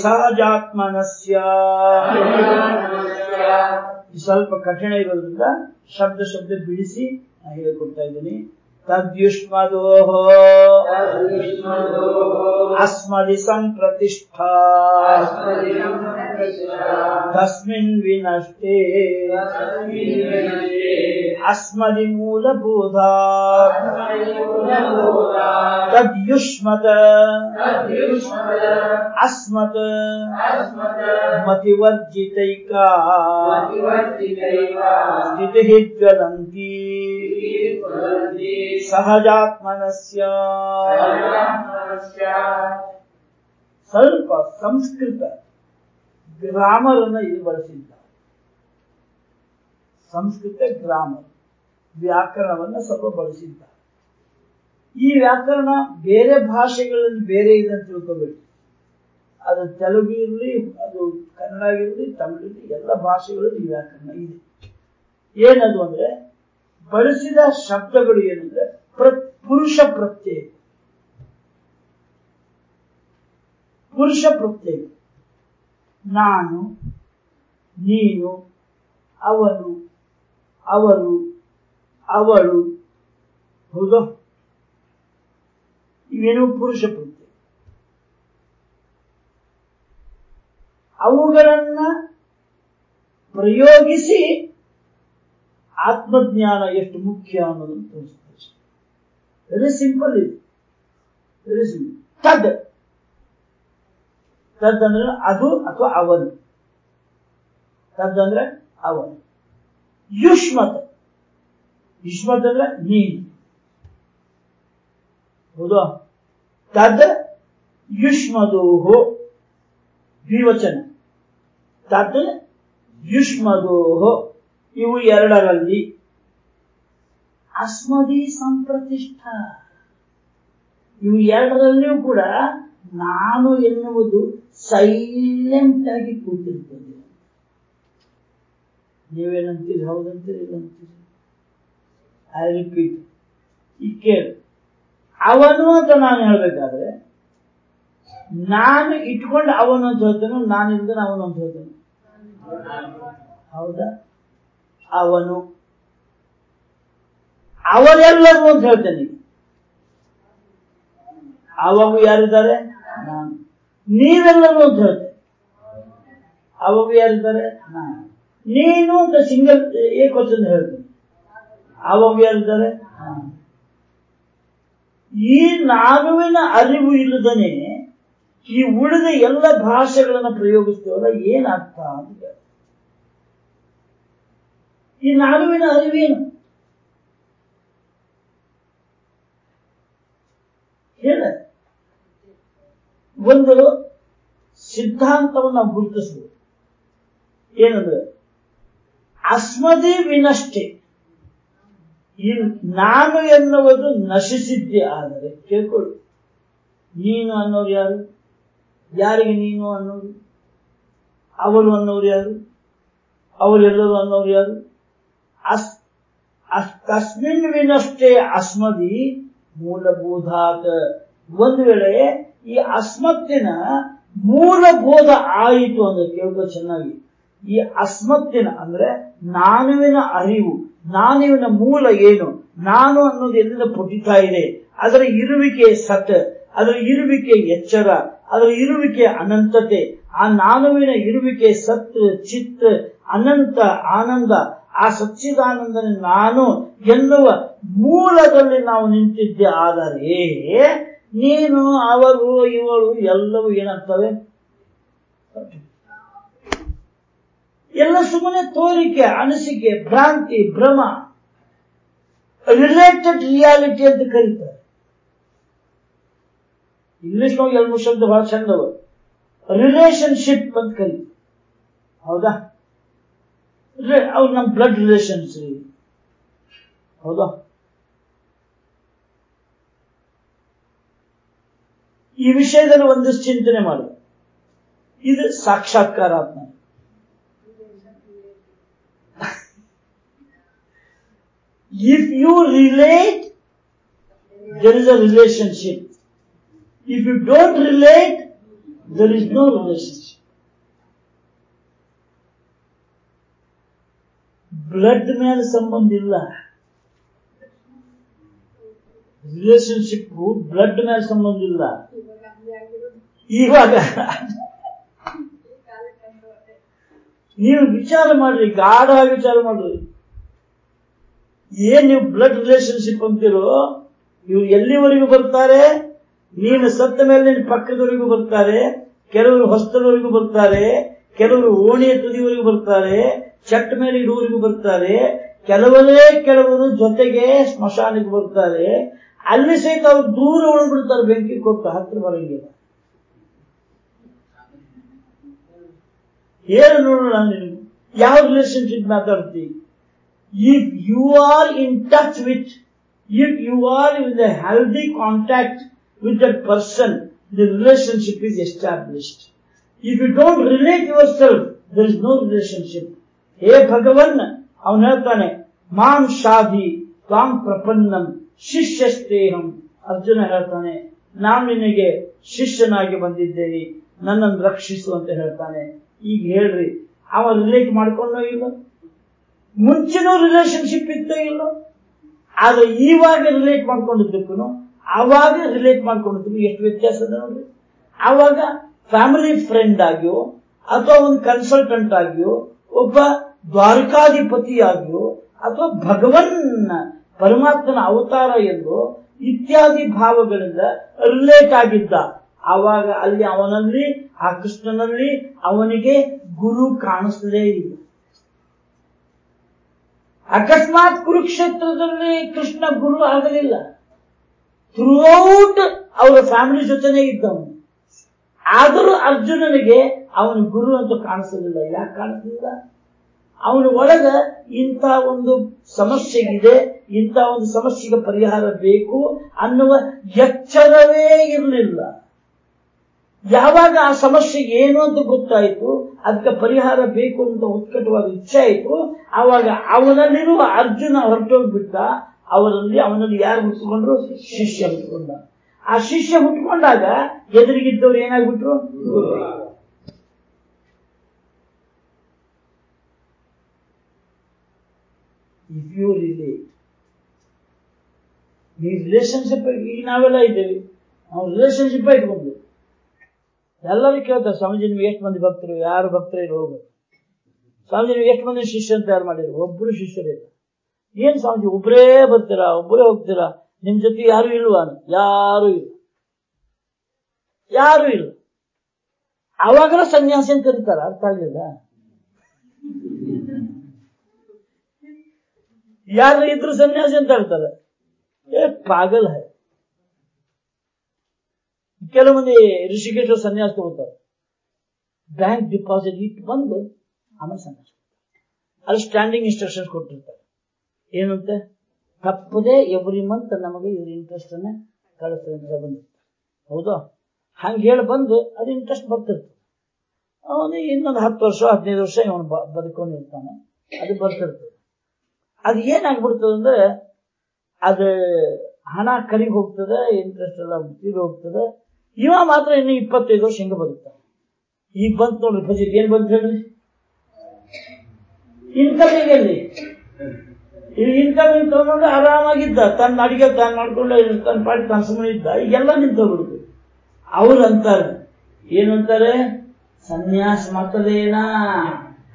ಸಹಜಾತ್ಮನಸ್ಯ. ಸ್ವಲ್ಪ ಕಠಿಣ ಇರೋದ್ರಿಂದ ಶಬ್ದ ಶಬ್ದ ಬಿಡಿಸಿ ಹೇಳಿಕೊಡ್ತಾ ಇದ್ದೀನಿ. ತದ್ಯುಷ್ಮದೋಹ. ಅಸ್ಮದಿ ಸಂಪ್ರತಿಷ್ಠಾ ತಸ್ಮಿನ್ ವಿನಷ್ಟೇ ಅಸ್ಮದಿ ಮೂಲಬೋಧ ತದ್ಯುಷ್ಮದ ಅಸ್ಮತ್ ಮತಿವರ್ಜಿತೈಕಾ ಸ್ಥಿತಿ ಜ್ವಲಂತಿ ಸಹಜಾತ್ಮನಸ್ಯ. ಸ್ವಲ್ಪ ಸಂಸ್ಕೃತ ಗ್ರಾಮರ್ ಅನ್ನ ಇಲ್ಲಿ ಬಳಸಿದ್ದಾರೆ ಸಂಸ್ಕೃತ ಗ್ರಾಮರ್. ವ್ಯಾಕರಣವನ್ನ ಸ್ವಲ್ಪ ಬಳಸಿದ್ದಾರೆ ಈ ವ್ಯಾಕರಣ ಬೇರೆ ಭಾಷೆಗಳಲ್ಲಿ ಬೇರೆ ಇದೆ ಅಂತ ತಿಳ್ಕೋಬೇಕು. ಅದು ತೆಲುಗು ಇರಲಿ ಅದು ಕನ್ನಡ ಇರಲಿ ತಮಿಳು ಇರಲಿ ಎಲ್ಲ ಭಾಷೆಗಳಲ್ಲಿ ಈ ವ್ಯಾಕರಣ ಇದೆ. ಏನದು ಅಂದ್ರೆ ಬಳಸಿದ ಶಬ್ದಗಳು ಏನಂದ್ರೆ ಪ್ರ, ಪುರುಷ ಪ್ರತ್ಯಯ. ಪುರುಷ ಪ್ರತ್ಯಯ. ನಾನು, ನೀನು, ಅವನು, ಅವರು, ಅವಳು, ಹೌದು? ಇವೇನು ಪುರುಷ ಪ್ರತ್ಯಯ. ಅವುಗಳನ್ನ ಪ್ರಯೋಗಿಸಿ ಆತ್ಮಜ್ಞಾನ ಎಷ್ಟು ಮುಖ್ಯ ಅನ್ನೋದನ್ನು ತೋರಿಸ್ತದೆ ವೆರಿ ಸಿಂಪಲ್ ಇದು. ವೆರಿ ಸಿಂಪಲ್ ತದ್. ತದ್ ಅಂದ್ರೆ ಅದು ಅಥವಾ ಅವನು. ತದ್ ಅಂದ್ರೆ ಅವನು. ಯುಷ್ಮತ್. ಯುಷ್ಮತ್ ಅಂದ್ರೆ ನೀನು. ಹೌದು? ತದ್ ಯುಷ್ಮದೋಹೋ. ದ್ವಿವಚನ. ತದ್ ಯುಷ್ಮದೋಹೋ. ಇವು ಎರಡರಲ್ಲಿ ಅಸ್ಮದಿ ಸಂಪ್ರತಿಷ್ಠ. ಇವು ಎರಡರಲ್ಲಿಯೂ ಕೂಡ ನಾನು ಎನ್ನುವುದು ಸೈಲೆಂಟ್ ಆಗಿ ಕೂತಿರ್ತದೆ. ನೀವೇನಂತೀರಿ? ಹೌದಂತೀರಿ ಇಲ್ಲಂತೀರಿ? ಐ ರಿಪೀಟ್ ಈ ಕೇಳು. ಅವನು ಅಂತ ನಾನು ಹೇಳ್ಬೇಕಾದ್ರೆ ನಾನು ಇಟ್ಕೊಂಡು ಅವನು ಅಂತ ಹೇಳ್ತೇನೆ ನಾನು ಇಲ್ದೇನೆ ಅವನು ಅಂತ ಹೇಳ್ತೇನೆ. ಹೌದಾ? ಅವನು ಅವರೆಲ್ಲರೂ ಅಂತ ಹೇಳ್ತೇನೆ ಅವಗು ಯಾರಿದ್ದಾರೆ? ನಾನು. ನೀವೆಲ್ಲರೂ ಅಂತ ಹೇಳ್ತೇನೆ. ಅವಾಗ ಯಾರಿದ್ದಾರೆ? ನಾನು. ನೀನು ಅಂತ ಸಿಂಗಲ್ ಏಕವಚನ ಹೇಳ್ತೇನೆ. ಅವಗು ಯಾರಿದ್ದಾರೆ? ಈ ನಾನುವಿನ ಅರಿವು ಇಲ್ಲದನೆ ಈ ಉಳಿದ ಎಲ್ಲ ಭಾಷೆಗಳನ್ನು ಪ್ರಯೋಗಿಸ್ತೇವಲ್ಲ ಏನ್ ಅರ್ಥ ಅಂತ. ಈ ನಾನುವಿನ ಅರಿವೇನು? ಹೇಳ. ಒಂದು ಸಿದ್ಧಾಂತವನ್ನು ನಾವು ಗುರುತಿಸಬಹುದು ಏನಂದ್ರೆ, ಅಸ್ಮದಿ ವಿನಷ್ಟೇ. ಈ ನಾನು ಎನ್ನುವುದು ನಶಿಸಿದ್ದೆ ಆದರೆ, ಕೇಳ್ಕೊಳ್ಳಿ. ನೀನು ಅನ್ನೋರು ಯಾರು? ಯಾರಿಗೆ ನೀನು ಅನ್ನೋರು? ಅವರು ಅನ್ನೋರು ಯಾರು? ಅವರೆಲ್ಲರೂ ಅನ್ನೋರು ಯಾರು? ತಸ್ಮಿನ್ ವಿನಷ್ಟೇ ಅಸ್ಮದಿ ಮೂಲಭೂತಾತ್ ಒಂದು ವೇಳೆ ಈ ಅಸ್ಮತ್ತಿನ ಮೂಲಬೋಧ ಆಯಿತು ಅಂದ್ರೆ ಕೇಳ್ಕೊ ಚೆನ್ನಾಗಿ. ಈ ಅಸ್ಮತ್ತಿನ ಅಂದ್ರೆ ನಾನುವಿನ ಅರಿವು, ನಾನುವಿನ ಮೂಲ ಏನು, ನಾನು ಅನ್ನೋದು ಎಲ್ಲಿಂದ ಪುಟಿತಾ ಇದೆ, ಅದರ ಇರುವಿಕೆ ಸತ್, ಅದರ ಇರುವಿಕೆ ಎಚ್ಚರ, ಅದರ ಇರುವಿಕೆ ಅನಂತತೆ, ಆ ನಾನುವಿನ ಇರುವಿಕೆ ಸತ್, ಚಿತ್, ಅನಂತ, ಆನಂದ ಆ ಸಚ್ಚಿದಾನಂದನ ನಾನು ಎನ್ನುವ ಮೂಲದಲ್ಲಿ ನಾವು ನಿಂತಿದ್ದೆ, ಆದರೆ ನೀನು, ಅವರು ಇವರು ಎಲ್ಲವೂ ಏನಾಗ್ತವೆ ಎಲ್ಲ ಸುಮ್ಮನೆ ತೋರಿಕೆ, ಅನಿಸಿಕೆ, ಭ್ರಾಂತಿ, ಭ್ರಮ ರಿಲೇಟೆಡ್ ರಿಯಾಲಿಟಿ ಅಂತ ಕರೀತಾರೆ. ಇಂಗ್ಲಿಷ್ ನೋಡಿ ಎರಡು ಶಬ್ದ ಬಹಳ ಚಂದವ. ರಿಲೇಶನ್ಶಿಪ್ ಅಂತ ಕರೀತಾರೆ. ಹೌದಾ? ಇದ್ರೆ ನಮ್ಮ ಬ್ಲಡ್ ರಿಲೇಷನ್ಸ್ ಹೌದಾ? ಈ ವಿಷಯದಲ್ಲಿ ಒಂದಿಷ್ಟು ಚಿಂತನೆ ಮಾಡೋದು. ಇದು ಸಾಕ್ಷಾತ್ಕಾರಾತ್ಮ if you relate there is a relationship if you don't relate there is no relationship blood ಮೇಲೆ ಸಂಬಂಧ ಇಲ್ಲ ರಿಲೇಶನ್ಶಿಪ್ ಬ್ಲಡ್ ಮೇಲೆ ಸಂಬಂಧ ಇಲ್ಲ ಇವಾಗ. ನೀವು ವಿಚಾರ ಮಾಡ್ರಿ, ಗಾಢವಾಗಿ ವಿಚಾರ ಮಾಡ್ರಿ ಏನ್ ನೀವು ಬ್ಲಡ್ ರಿಲೇಶನ್ಶಿಪ್ ಅಂತೀರೋ ಇವ್ರು ಎಲ್ಲಿವರೆಗೂ ಬರ್ತಾರೆ, ನೀನು ಸತ್ತ ಮೇಲೆ ನಿನ್ನ ಪಕ್ಕದವರೆಗೂ ಬರ್ತಾರೆ, ಕೆಲವರು ಹೊಸ್ತದವರೆಗೂ ಬರ್ತಾರೆ, ಕೆಲವರು ಓಣಿಯ ತುದಿವರೆಗೂ ಬರ್ತಾರೆ ಚಟ್ ಮೇಲೆ ಇಡುವರಿಗೂ ಬರ್ತಾರೆ ಕೆಲವರೇ ಕೆಲವರು ಜೊತೆಗೆ ಸ್ಮಶಾನಕ್ಕೆ ಬರ್ತಾರೆ ಅಲ್ಲಿ ಸಹಿತ ಅವ್ರು ದೂರ ಉಳಿದ್ಬಿಡ್ತಾರೆ, ಬೆಂಕಿ ಕೊಟ್ಟು ಹತ್ರ ಬರಂಗಿಲ್ಲ. ಏನು ನೋಡೋಣ ನೀನು ಯಾವ ರಿಲೇಶನ್ಶಿಪ್ ಮಾತಾಡ್ತಿ? If you are in touch with if you are in the healthy contact with that person the relationship is established if you don't relate yourself there is no relationship ಹೇ ಭಗವನ್, ಅವನು ಹೇಳ್ತಾನೆ, ಮಾಂ ಶಾಧಿ ತ್ವಾಂ ಪ್ರಪನ್ನಂ ಶಿಷ್ಯಸ್ತೇಹಂ ಅರ್ಜುನ ಹೇಳ್ತಾನೆ, ನಾನು ನಿನಗೆ ಶಿಷ್ಯನಾಗಿ ಬಂದಿದ್ದೇನೆ, ನನ್ನನ್ನು ರಕ್ಷಿಸು ಅಂತ ಹೇಳ್ತಾನೆ. ಈಗ ಹೇಳ್ರಿ, ಅವ ರಿಲೇಟ್ ಮಾಡ್ಕೊಂಡೋ ಇಲ್ಲ? ಮುಂಚೆನೂ ರಿಲೇಶನ್ಶಿಪ್ ಇತ್ತೋ ಇಲ್ಲ? ಆದ್ರೆ ಈವಾಗ ರಿಲೇಟ್ ಮಾಡ್ಕೊಂಡಿದ್ದಕ್ಕೂ ಅವಾಗ ರಿಲೇಟ್ ಮಾಡ್ಕೊಂಡಿದ್ದಕ್ಕೂ ಎಷ್ಟು ವ್ಯತ್ಯಾಸ ಇದೆ ನೋಡ್ರಿ. ಆವಾಗ ಫ್ಯಾಮಿಲಿ ಫ್ರೆಂಡ್ ಆಗಿಯೋ, ಅಥವಾ ಒಂದು ಕನ್ಸಲ್ಟೆಂಟ್ ಆಗಿಯೋ, ಒಬ್ಬ ದ್ವಾರಕಾಧಿಪತಿಯಾಗಿಯೋ ಅಥವಾ ಭಗವನ್ ಪರಮಾತ್ಮನ ಅವತಾರ ಎಂದು ಇತ್ಯಾದಿ ಭಾವಗಳಿಂದ ರಿಲೇಟ್ ಆಗಿದ್ದ. ಆವಾಗ ಅಲ್ಲಿ ಅವನಲ್ಲಿ, ಆ ಕೃಷ್ಣನಲ್ಲಿ ಅವನಿಗೆ ಗುರು ಕಾಣಿಸಲೇ ಇಲ್ಲ. ಅಕಸ್ಮಾತ್ ಕುರುಕ್ಷೇತ್ರದಲ್ಲಿ ಕೃಷ್ಣ ಗುರು ಆಗಲಿಲ್ಲ. ಥ್ರೂಔಟ್ ಅವರ ಫ್ಯಾಮಿಲಿ ಜೊತೆನೇ ಇದ್ದವನು. ಆದರೂ ಅರ್ಜುನನಿಗೆ ಅವನು ಗುರು ಅಂತ ಕಾಣಿಸಲಿಲ್ಲ. ಯಾಕೆ ಕಾಣಿಸಲಿಲ್ಲ? ಅವನ ಒಳಗ ಇಂಥ ಒಂದು ಇದೆ ಇಂಥ ಒಂದು ಸಮಸ್ಯೆಗೆ ಪರಿಹಾರ ಬೇಕು ಅನ್ನುವ ಎಚ್ಚರವೇ ಇರಲಿಲ್ಲ. ಯಾವಾಗ ಆ ಸಮಸ್ಯೆ ಏನು ಅಂತ ಗೊತ್ತಾಯಿತು, ಅದಕ್ಕೆ ಪರಿಹಾರ ಬೇಕು ಅಂತ ಉತ್ಕಟವಾದ ಇಚ್ಛೆ ಆಯಿತು, ಆವಾಗ ಅವನಲ್ಲಿರುವ ಅರ್ಜುನ ಹೊರಟೋಗ್ಬಿಟ್ಟ ಅವರಲ್ಲಿ ಅವನಲ್ಲಿ ಯಾರು ಹುಟ್ಟಿಕೊಂಡ್ರು ಶಿಷ್ಯ ಹುಟ್ಟಿಕೊಂಡ ಆ ಶಿಷ್ಯ ಹುಟ್ಕೊಂಡಾಗ ಎದುರಿಗಿದ್ದವ್ರು ಏನಾಗ್ಬಿಟ್ರು? ಇಫ್ ಇಲ್ಲಿ ಈ ರಿಲೇಶನ್ಶಿಪ್ ಈಗ ನಾವೆಲ್ಲ ಇದ್ದೇವೆ ನಾವು ರಿಲೇಶನ್ಶಿಪ್ ಇಟ್ಕೊಂಡು ಎಲ್ಲರೂ ಕೇಳ್ತಾರೆ ಸ್ವಾಮೀಜಿ ನಿಮ್ಗೆ ಎಷ್ಟು ಮಂದಿ ಭಕ್ತರು ಯಾರು ಭಕ್ತರು ಇಲ್ಲಿ ಹೋಗ್ಬೇಕು ಸ್ವಾಮೀಜಿ ನೀವು ಎಷ್ಟು ಮಂದಿ ಶಿಷ್ಯ ತಯಾರು ಮಾಡಿದ್ರು ಒಬ್ರು ಶಿಷ್ಯರೇ ಏನ್ ಸ್ವಾಮೀಜಿ ಒಬ್ಬರೇ ಬರ್ತೀರಾ ಒಬ್ಬರೇ ಹೋಗ್ತೀರಾ ನಿಮ್ ಜೊತೆ ಯಾರು ಇಲ್ವಾ ಯಾರು ಇಲ್ಲ ಯಾರು ಇಲ್ಲ ಅವಾಗಲೂ ಸನ್ಯಾಸಿ ಅಂತ ಕರೀತಾರ ಅರ್ಥ ಆಗಲಿಲ್ಲ ಯಾರು ಇದ್ರು ಸನ್ಯಾಸಿ ಅಂತ ಹೇಳ್ತಾರೆ. ಏ, ಪಾಗಲ್ ಹೈ. ಕೆಲವು ಮಂದಿ ಋಷಿಕೇಶ ಸನ್ಯಾಸ ತಗೋತಾರೆ. ಬ್ಯಾಂಕ್ ಡಿಪಾಸಿಟ್ ಇಟ್ಟು ಬಂದು ಆಮೇಲೆ ಸನ್ಯಾಸ ಅಲ್ಲಿ ಸ್ಟ್ಯಾಂಡಿಂಗ್ ಇನ್ಸ್ಟ್ರಕ್ಷನ್ಸ್ ಕೊಟ್ಟಿರ್ತಾರೆ. ಏನಂತ? ತಪ್ಪದೆ ಎವ್ರಿ ಮಂತ್ ನಮಗೆ ಇವ್ರ ಇಂಟ್ರೆಸ್ಟ್ ಅನ್ನ ಕಳಿಸ್ತಾರೆ ಅಂತ ಬಂದಿರ್ತಾರೆ. ಹೌದಾ? ಹಂಗೆ ಹೇಳಿ ಬಂದು ಅದು ಇಂಟ್ರೆಸ್ಟ್ ಬರ್ತಿರ್ತದೆ. ಅವನು ಇನ್ನೊಂದು ಹತ್ತು ವರ್ಷ, ಹದಿನೈದು ವರ್ಷ ಇವನು ಬದುಕೊಂಡಿರ್ತಾನೆ ಅದು ಬರ್ತಿರ್ತದೆ. ಅದು ಏನಾಗ್ಬಿಡ್ತದೆ ಅಂದ್ರೆ ಅದು ಹಣ ಕರಿಗ್ ಹೋಗ್ತದೆ ಇಂಟ್ರೆಸ್ಟ್ ಎಲ್ಲ ಇದು ಹೋಗ್ತದೆ. ಇವ ಮಾತ್ರ ಇನ್ನು ಇಪ್ಪತ್ತೈದು ವರ್ಷ ಹಿಂಗ ಬದುಕ್ತಾನೆ. ಈಗ ಬಂತು ನೋಡ್ರಿ ಬಜೆಟ್ ಏನ್ ಬಂತು ಹೇಳ್ರಿ ಇನ್ಕಮಿಂಗ್ ಅಲ್ಲಿ ಈ ಇನ್ಕಮಿಂಗ್ ತಗೊಂಡು ಆರಾಮಾಗಿದ್ದ. ತನ್ನ ಅಡಿಗೆ ತಾನು ಮಾಡ್ಕೊಂಡು ತನ್ನ ಪಾಟಿ ತನ್ನ ಸುಮ್ಮನೆ ಇದ್ದ. ಈಗೆಲ್ಲ ನಿಂತೋಗ್ಬಿಡುದು ಅವ್ರು ಅಂತಾರೆ, ಏನಂತಾರೆ? ಸನ್ಯಾಸ ಮತದೇನ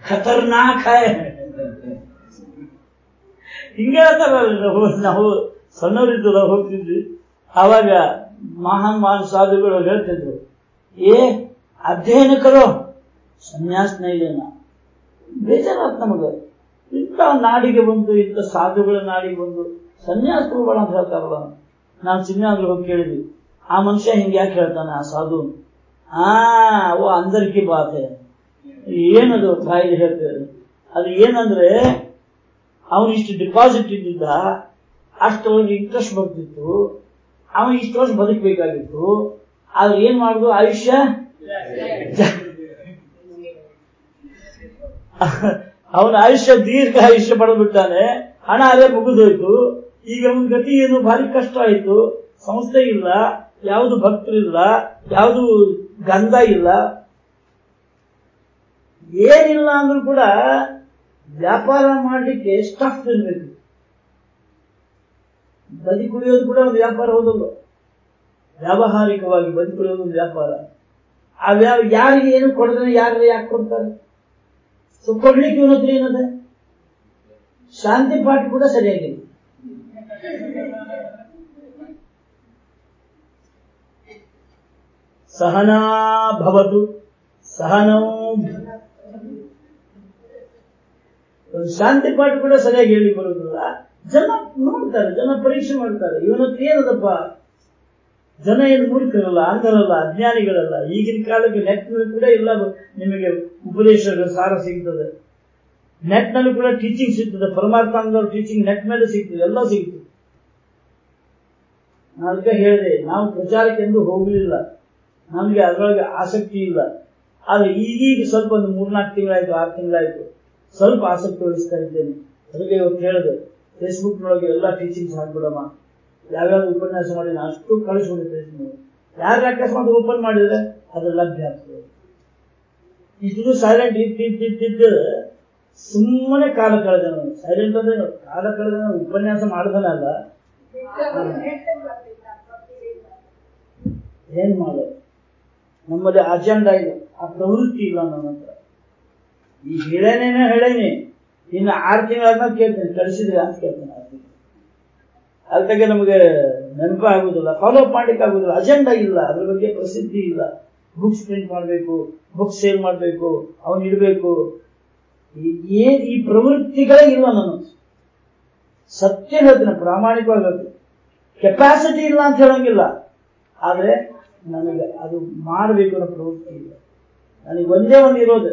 ಖತರ್ನಾಕ್. ಹೈ ಹಿಂಗೆ ಹೇಳ್ತಾರಲ್ಲ ನಾವು ನಾವು ಸಣ್ಣವರಿದ್ದಲ್ಲ ಹೋಗ್ತಿದ್ವಿ. ಆವಾಗ ಮಹಾನ್ ಮಹಾನ್ ಸಾಧುಗಳು ಹೇಳ್ತಿದ್ರು, ಏ, ಅಧ್ಯಯನ ಕರೋ ಸನ್ಯಾಸ ನೈಲೇನ ಬೇಜಾರಾತ್ ನಮಗ. ಇಂಥ ನಾಡಿಗೆ ಬಂದು, ಇಂಥ ಸಾಧುಗಳ ನಾಡಿಗೆ ಬಂದು ಸನ್ಯಾಸ ತಗೋಬೇಡ ಅಂತ ಹೇಳ್ತಾರಲ್ಲ. ನಾನು ಸಿನಿಮಾದ್ರು ಹೋಗಿ ಕೇಳಿದ್ವಿ, ಆ ಮನುಷ್ಯ ಹಿಂಗೆ ಯಾಕೆ ಹೇಳ್ತಾನೆ, ಆ ಸಾಧು? ಆ, ಓ, ಅಂದರ್ಕಿ ಬಾತೆ. ಏನದು? ತಾಯಿ ಹೇಳ್ತೇವೆ ಅದು ಏನಂದ್ರೆ ಅವನು ಇಷ್ಟು ಡಿಪಾಸಿಟ್ ಇದ್ದಿದ್ದ, ಅಷ್ಟು ವರ್ಷ ಇಂಟ್ರೆಸ್ಟ್ ಬರ್ತಿತ್ತು. ಅವನು ಇಷ್ಟು ವರ್ಷ ಬದುಕಬೇಕಾಗಿತ್ತು. ಆದ್ರೆ ಏನ್ ಮಾಡುದು? ಆಯುಷ್ಯ? ಅವನ ಆಯುಷ್ಯ, ದೀರ್ಘ ಆಯುಷ್ಯ ಪಡೆದ್ಬಿಟ್ಟಾನೆ. ಹಣ ಅದೇ ಮುಗಿದೋಯ್ತು. ಈಗ ಅವನ ಗತಿ ಏನು? ಭಾರಿ ಕಷ್ಟ ಆಯ್ತು. ಸಂಸ್ಥೆ ಇಲ್ಲ, ಯಾವುದು ಭಕ್ತರಿಲ್ಲ ಯಾವುದು ಗಂಧ ಇಲ್ಲ. ಏನಿಲ್ಲ ಅಂದ್ರೂ ಕೂಡ ವ್ಯಾಪಾರ ಮಾಡಲಿಕ್ಕೆ ಸ್ಟಫ್ ಇರಬೇಕು? ಬದಿ ಕುಡಿಯೋದು ಕೂಡ ಒಂದು ವ್ಯಾಪಾರ ಹೌದಲ್ಲ ವ್ಯಾವಹಾರಿಕವಾಗಿ ಬದಿ ಕುಡಿಯೋದು ಒಂದು ವ್ಯಾಪಾರ. ಆ ವ್ಯಾ, ಯಾರಿಗೆ ಏನು ಕೊಡದ್ರೆ ಯಾರು ಯಾಕೆ ಕೊಡ್ತಾರೆ? ಸೊ, ಕೊಡ್ಲಿಕ್ಕೆ ಇವನ ಹತ್ರ ಏನದ? ಶಾಂತಿ ಪಾಠ ಕೂಡ ಸರಿಯಾಗಿಲ್ಲ ಸಹನಾ ಭವತು, ಸಹನೋ ಒಂದು ಶಾಂತಿ ಪಾಠ ಕೂಡ ಸರಿಯಾಗಿ ಹೇಳಿ ಬರೋದಿಲ್ಲ ಜನ ನೋಡ್ತಾರೆ, ಜನ ಪರೀಕ್ಷೆ ಮಾಡ್ತಾರೆ. ಇವನ ಏನದಪ್ಪ? ಜನ ಏನು ಮೂರ್ಖರಲ್ಲ ಅಂಧರಲ್ಲ ಅಜ್ಞಾನಿಗಳಲ್ಲ. ಈಗಿನ ಕಾಲಕ್ಕೆ ನೆಟ್ನಲ್ಲಿ ಕೂಡ ಇಲ್ಲ ನಿಮಗೆ ಉಪದೇಶಗಳ ಸಾರ ಸಿಗ್ತದೆ. ನೆಟ್ನಲ್ಲಿ ಕೂಡ ಟೀಚಿಂಗ್ ಸಿಗ್ತದೆ. ಪರಮಾರ್ಥಾನಂದವ್ರ ಟೀಚಿಂಗ್ ನೆಟ್ ಮೇಲೆ ಸಿಗ್ತದೆ. ಎಲ್ಲ ಸಿಗ್ತದೆ. ನಾನು ಹೇಳಿದೆ, ನಾವು ಪ್ರಚಾರಕ್ಕೆಂದು ಹೋಗಲಿಲ್ಲ. ನಮಗೆ ಅದರೊಳಗೆ ಆಸಕ್ತಿ ಇಲ್ಲ. ಆದ್ರೆ ಈಗೀಗ ಸ್ವಲ್ಪ ಒಂದು ಮೂರ್ನಾಲ್ಕು ತಿಂಗಳಾಯ್ತು, ಆರು ತಿಂಗಳಾಯ್ತು. ಸ್ವಲ್ಪ ಆಸಕ್ತಿ ವಹಿಸ್ತಾ ಇದ್ದೇನೆ ಅದಕ್ಕೆ ಇವತ್ತು ಫೇಸ್ಬುಕ್ ಫೇಸ್ಬುಕ್ನೊಳಗೆ ಎಲ್ಲ ಟೀಚಿಂಗ್ಸ್ ಹಾಕ್ಬಿಡಮ್ಮ. ಯಾವ್ಯಾವ ಉಪನ್ಯಾಸ ಮಾಡಿ ನಾನು ಅಷ್ಟು ಕಳಿಸ್ಬಿಡುತ್ತೆ ಯಾರು ಅಕಸ್ಮಾತ್ ಓಪನ್ ಮಾಡಿದ್ರೆ ಅದು ಲಭ್ಯ ಆಗ್ತದೆ. ಇಷ್ಟು ಸೈಲೆಂಟ್ ಇದ್ದಿದ್ದಿದ್ದು ಸುಮ್ಮನೆ ಕಾಲ ಕಳೆದ ಸೈಲೆಂಟ್ ಅಂದ್ರೆ ಕಾಲ ಕಳೆದ ಉಪನ್ಯಾಸ ಮಾಡಿದನಲ್ಲ ಏನ್ ಮಾಡ ನಮ್ಮಲ್ಲಿ ಅಜೆಂಡಾ ಇಲ್ಲ ಆ ಪ್ರವೃತ್ತಿ ಇಲ್ಲ ನನ್ನ ಹತ್ರ ಈ ಹೇಳೇನೇನೋ ಹೇಳೇನಿ. ಇನ್ನು ಆರು ತಿಂಗಳಾದ್ಮೇಲೆ ಕೇಳ್ತೇನೆ, ಕಳಿಸಿದ್ರೆ ಅಂತ ಕೇಳ್ತೇನೆ ಆರು ತಿಂಗಳು? ಅದಕ್ಕೆ ನಮಗೆ ನೆನಪು ಆಗುದಿಲ್ಲ ಫಾಲೋ ಮಾಡ್ಲಿಕ್ಕೆ ಆಗುದಿಲ್ಲ ಅಜೆಂಡಾ ಇಲ್ಲ, ಅದ್ರ ಬಗ್ಗೆ ಪ್ರಸಿದ್ಧಿ ಇಲ್ಲ. ಬುಕ್ಸ್ ಪ್ರಿಂಟ್ ಮಾಡಬೇಕು ಬುಕ್ ಸೇಲ್ ಮಾಡಬೇಕು, ಅವನ್ ಇಡಬೇಕು. ಏನ್ ಈ ಪ್ರವೃತ್ತಿಗಳೇ ಇಲ್ಲ ನಾನು ಸತ್ಯ ಹೇಳ್ತೀನಿ, ಪ್ರಾಮಾಣಿಕವಾಗಿ ಕೆಪಾಸಿಟಿ ಇಲ್ಲ ಅಂತ ಹೇಳಂಗಿಲ್ಲ. ಆದ್ರೆ ನನಗೆ ಅದು ಮಾಡಬೇಕು ಅನ್ನೋ ಪ್ರವೃತ್ತಿ ಇಲ್ಲ. ನನಗೆ ಒಂದೇ ಒಂದು ಇರೋದು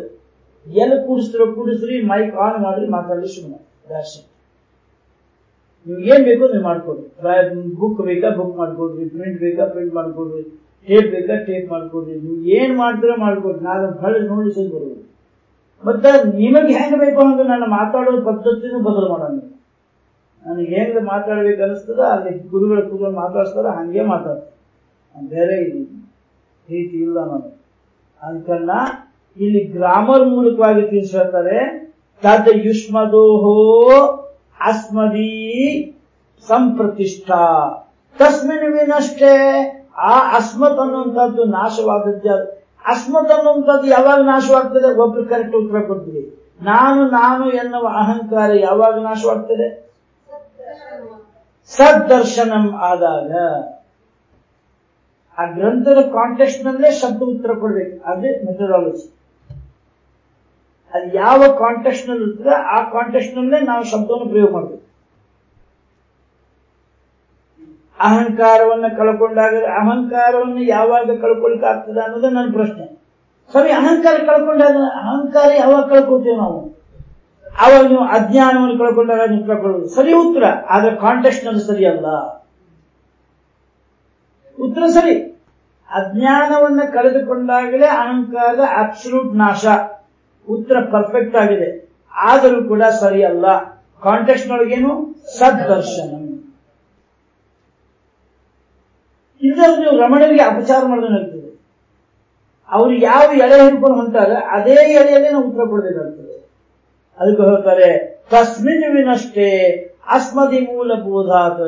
ಎಲ್ಲಿ ಕೂಡಿಸ್ತಿರೋ ಕೂಡಿಸ್ರಿ ಮೈಕ್ ಆನ್ ಮಾಡ್ರಿ ಮಾತಾಡಲಿ ಸುಮ್ಮನೆ ದರ್ಶನ ನಿಮ್ಗೆ ಏನ್ ಬೇಕೋ ನೀವು ಮಾಡ್ಕೊಡ್ರಿ. ಬುಕ್ ಬೇಕಾ ಬುಕ್ ಮಾಡ್ಕೊಡ್ರಿ. ಪ್ರಿಂಟ್ ಬೇಕಾ ಪ್ರಿಂಟ್ ಮಾಡ್ಕೊಡ್ರಿ. ಟೇಪ್ ಬೇಕಾ ಟೇಪ್ ಮಾಡ್ಕೊಡ್ರಿ. ನೀವು ಏನ್ ಮಾಡ್ತೀರೋ ಮಾಡ್ಕೊಡ್ರಿ. ನಾನು ಹೊಳ್ಳಿ ನೋಡಿ ಸರಿ ಬರೋದು ಮತ್ತೆ ನಿಮಗೆ ಹೆಂಗ್ ಬೇಕು ಹಂಗ ನಾನು ಮಾತಾಡೋ ಪದ್ಧತಿನೂ ಬದಲು ಮಾಡೋಣ ನನಗೆ ಹೆಂಗ್ ಮಾತಾಡ್ಬೇಕು ಅನಿಸ್ತದ ಅಲ್ಲಿ ಗುರುಗಳ ಕೂತ್ಕೊಂಡು ಮಾತಾಡಿಸ್ತಾರ ಹಂಗೆ ಮಾತಾಡ್ತಾರೆ ಬೇರೆ ರೀತಿ ಇಲ್ಲ ನಾನು. ಅದಕ್ಕನ್ನ ಇಲ್ಲಿ ಗ್ರಾಮರ್ ಮೂಲಕವಾಗಿ ತಿಳಿಸ್ತಾರೆ ತದ್ ಯುಷ್ಮದೋಹೋ ಅಸ್ಮದೀ ಸಂಪ್ರತಿಷ್ಠಾ. ತಸ್ಮಿನ್ ವಿನಷ್ಟೇ ಆ ಅಸ್ಮತ್ ಅನ್ನುವಂಥದ್ದು ನಾಶವಾದದ್ದು ಅಸ್ಮತ್ ಅನ್ನುವಂಥದ್ದು ಯಾವಾಗ ನಾಶವಾಗ್ತದೆ? ಒಬ್ರು ಕರೆಕ್ಟ್ ಉತ್ತರ ಕೊಡ್ತೀವಿ. ನಾನು ನಾನು ಎನ್ನುವ ಅಹಂಕಾರ ಯಾವಾಗ ನಾಶವಾಗ್ತದೆ? ಸದ್ದರ್ಶನಂ ಆದಾಗ. ಆ ಗ್ರಂಥದ ಕಾಂಟೆಕ್ಸ್ಟ್ ನಲ್ಲೇ ಶಬ್ದ ಉತ್ತರ ಕೊಡ್ಬೇಕು. ಅದೇ ಮೆಥಡಾಲಜಿ ಅದು ಯಾವ ಕಾಂಟೆಸ್ಟ್ನಲ್ಲಿ ಇರ್ತದೆ ಆ ಕಾಂಟೆಸ್ಟ್ ನಲ್ಲೇ ನಾವು ಶಬ್ದವನ್ನು ಪ್ರಯೋಗ ಮಾಡಬೇಕು. ಅಹಂಕಾರವನ್ನು ಕಳ್ಕೊಂಡಾಗ, ಅಹಂಕಾರವನ್ನು ಯಾವಾಗ ಕಳ್ಕೊಳ್ಲಿಕ್ಕೆ ಆಗ್ತದೆ ಅನ್ನೋದೇ ನನ್ನ ಪ್ರಶ್ನೆ. ಸ್ವಾಮಿ, ಅಹಂಕಾರ ಕಳ್ಕೊಂಡಾಗ, ಅಹಂಕಾರ ಯಾವಾಗ ಕಳ್ಕೊಳ್ತೇವೆ ನಾವು? ಆವಾಗ ನೀವು ಅಜ್ಞಾನವನ್ನು ಕಳ್ಕೊಂಡಾಗ ನೀವು ಕಳ್ಕೊಳ್ಳೋದು. ಸರಿ, ಉತ್ತರ. ಆದ್ರೆ ಕಾಂಟೆಸ್ಟ್ನಲ್ಲಿ ಸರಿಯಲ್ಲ ಉತ್ತರ ಸರಿ. ಅಜ್ಞಾನವನ್ನು ಕಳೆದುಕೊಂಡಾಗಲೇ ಅಹಂಕಾರದ ಅಬ್ಸಲ್ಯೂಟ್ ನಾಶ. ಉತ್ತರ ಪರ್ಫೆಕ್ಟ್ ಆಗಿದೆ. ಆದರೂ ಕೂಡ ಸರಿಯಲ್ಲ ಕಾಂಟೆಕ್ಸ್ಟ್ ನೊಳಗೇನು? ಸದ್ದರ್ಶನ. ಇದರಲ್ಲಿ ನೀವು ರಮಣರಿಗೆ ಅಪಚಾರ ಮಾಡಿದ್ರೆ ಅವರು ಯಾವ ಎಳೆ ಹಿಡ್ಕೊಂಡು ಹೊಂಟಾರೆ, ಅದೇ ಎಳೆಯಲ್ಲೇ ನಾವು ಉತ್ತರ ಕೊಡಬೇಕಾಗ್ತದೆ ಅದಕ್ಕೆ ಹೇಳ್ತಾರೆ, ತಸ್ಮಿನ್ ವಿನಷ್ಟೇ ಅಸ್ಮದಿ ಬೋಧಾತ.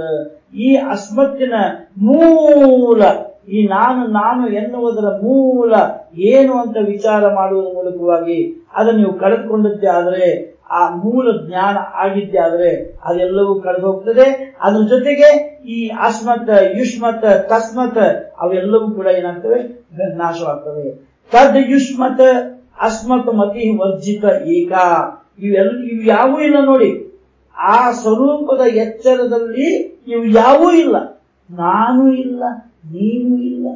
ಈ ಅಸ್ಮತ್ತಿನ ಮೂಲ ಈ ನಾನು ನಾನು ಎನ್ನುವುದರ ಮೂಲ ಏನು ಅಂತ ವಿಚಾರ ಮಾಡುವುದರ ಮೂಲಕವಾಗಿ ಅದನ್ನು ನೀವು ಕಳೆದುಕೊಂಡದ್ದೇ ಆದರೆ, ಆ ಮೂಲ ಜ್ಞಾನ ಆಗಿದ್ದೆ ಆದರೆ ಅದೆಲ್ಲವೂ ಕಳೆದು ಹೋಗ್ತದೆ ಅದ್ರ ಜೊತೆಗೆ ಈ ಅಸ್ಮತ್, ಯುಷ್ಮತ್, ತಸ್ಮತ್ ಅವೆಲ್ಲವೂ ಕೂಡ ಏನಾಗ್ತವೆ? ನಾಶವಾಗ್ತವೆ ತದ್ ಯುಷ್ಮತ್, ಅಸ್ಮತ್ ಮತಿ ವರ್ಜಿತ ಏಕ. ಇವೆಲ್ಲ, ಇವು ಯಾವೂ ಇಲ್ಲ ನೋಡಿ. ಆ ಸ್ವರೂಪದ ಎಚ್ಚರದಲ್ಲಿ ಇವು ಯಾವೂ ಇಲ್ಲ. ನಾನು ಇಲ್ಲ. ನೀನು ಇಲ್ಲ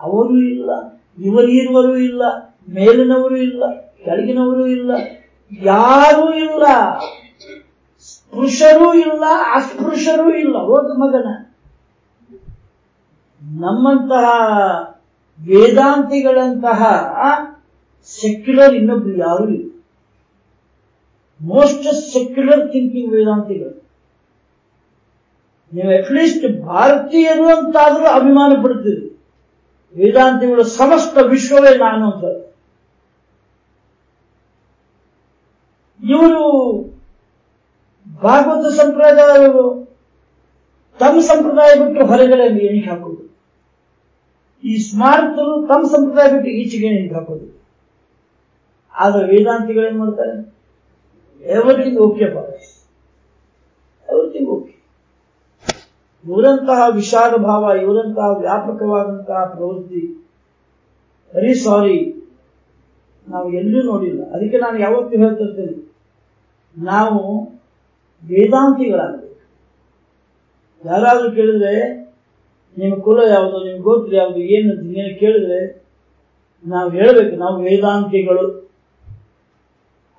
ಅವರು ಇಲ್ಲ ಇವರಿರುವರು ಇಲ್ಲ, ಮೇಲಿನವರು ಇಲ್ಲ, ಕೆಳಗಿನವರು ಇಲ್ಲ, ಯಾರೂ ಇಲ್ಲ. ಸ್ಪೃಶರೂ ಇಲ್ಲ, ಅಸ್ಪೃಶರೂ ಇಲ್ಲ. ಹೋದ ಮಗನ. ನಮ್ಮಂತಹ ವೇದಾಂತಿಗಳಂತಹ ಸೆಕ್ಯುಲರ್ ಇನ್ನೊಬ್ರು ಯಾರೂ ಇಲ್ಲ. ಮೋಸ್ಟ್ ಸೆಕ್ಯುಲರ್ ಥಿಂಕಿಂಗ್ ವೇದಾಂತಿಗಳು. ನೀವು ಅಟ್ಲೀಸ್ಟ್ ಭಾರತೀಯರು ಅಂತಾದರೂ ಅಭಿಮಾನ ಪಡ್ತೀರಿ. ವೇದಾಂತಿಗಳು ಸಮಸ್ತ ವಿಶ್ವವೇ ನಾನು ಅಂತ. ಇವರು ಭಾಗವತ ಸಂಪ್ರದಾಯಗಳು ತಮ್ಮ ಸಂಪ್ರದಾಯ ಬಿಟ್ಟು ಹೊರಗಡೆ ಎಣಿಕೆ ಹಾಕೋದು. ಈ ಸ್ಮಾರಕರು ತಮ್ಮ ಸಂಪ್ರದಾಯ ಬಿಟ್ಟು ಈಚೆಗೆ ಎಣಿಕೆ ಹಾಕೋದು. ಆದ್ರೆ ವೇದಾಂತಿಗಳೇನ್ ಮಾಡ್ತಾರೆ? ಎವ್ರಿಥಿಂಗ್ ಓಕೆ ಎವ್ರಿಥಿಂಗ್ ಓಕೆ ಇವರಂತಹ ವಿಷಾದ ಭಾವ ಇವರಂತಹ ವ್ಯಾಪಕವಾದಂತಹ ಪ್ರವೃತ್ತಿ. Very sorry. ನಾವು ಎಲ್ಲೂ ನೋಡಿಲ್ಲ. ಅದಕ್ಕೆ ನಾನು ಯಾವತ್ತೂ ಹೇಳ್ತಿರ್ತೇನೆ ನಾವು ವೇದಾಂತಿಗಳಾಗಬೇಕು. ಯಾರಾದರೂ ಕೇಳಿದ್ರೆ ನಿಮ್ಮ ಕುಲ ಯಾವುದು, ನಿಮ್ಮ ಗೋತ್ರ ಯಾವುದು, ಏನು ಏನು ಕೇಳಿದ್ರೆ ನಾವು ಹೇಳಬೇಕು, ನಾವು ವೇದಾಂತಿಗಳು.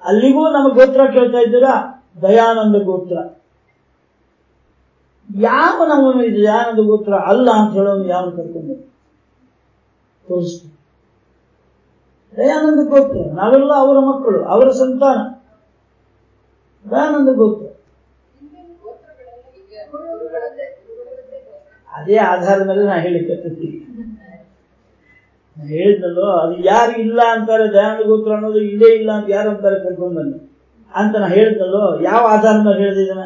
ಅಲ್ಲಿಗೂ ನಮ್ಮ ಗೋತ್ರ ಕೇಳ್ತಾ ಇದ್ದೀರಾ? ದಯಾನಂದ ಗೋತ್ರ. ಯಾವ ನಮ್ಮ ಇದು ದಯಾನಂದ ಗೋತ್ರ ಅಲ್ಲ ಅಂತ ಹೇಳೋನು ಯಾರು ಕರ್ಕೊಂಡು ತೋರಿಸ್ತು ದಯಾನಂದ ಗೋತ್ರ, ನಾವೆಲ್ಲ ಅವರ ಮಕ್ಕಳು, ಅವರ ಸಂತಾನ. ದಯಾನಂದ ಗೋತ್ರ. ಅದೇ ಆಧಾರದ ಮೇಲೆ ನಾ ಹೇಳಿಕತ್ತೀನಿ ಹೇಳಿದ್ನಲ್ಲೋ, ಅದು ಯಾರು ಇಲ್ಲ ಅಂತಾರೆ ದಯಾನಂದ ಗೋತ್ರ ಅನ್ನೋದು ಇಲ್ಲೇ ಇಲ್ಲ ಅಂತ ಯಾರು ಅಂತಾರೆ ಕರ್ಕೊಂಡು ಬನ್ನಿ ಅಂತ ನಾ ಹೇಳಿದ್ನಲ್ಲೋ, ಯಾವ ಆಧಾರದ ಮೇಲೆ ಹೇಳಿದಿನ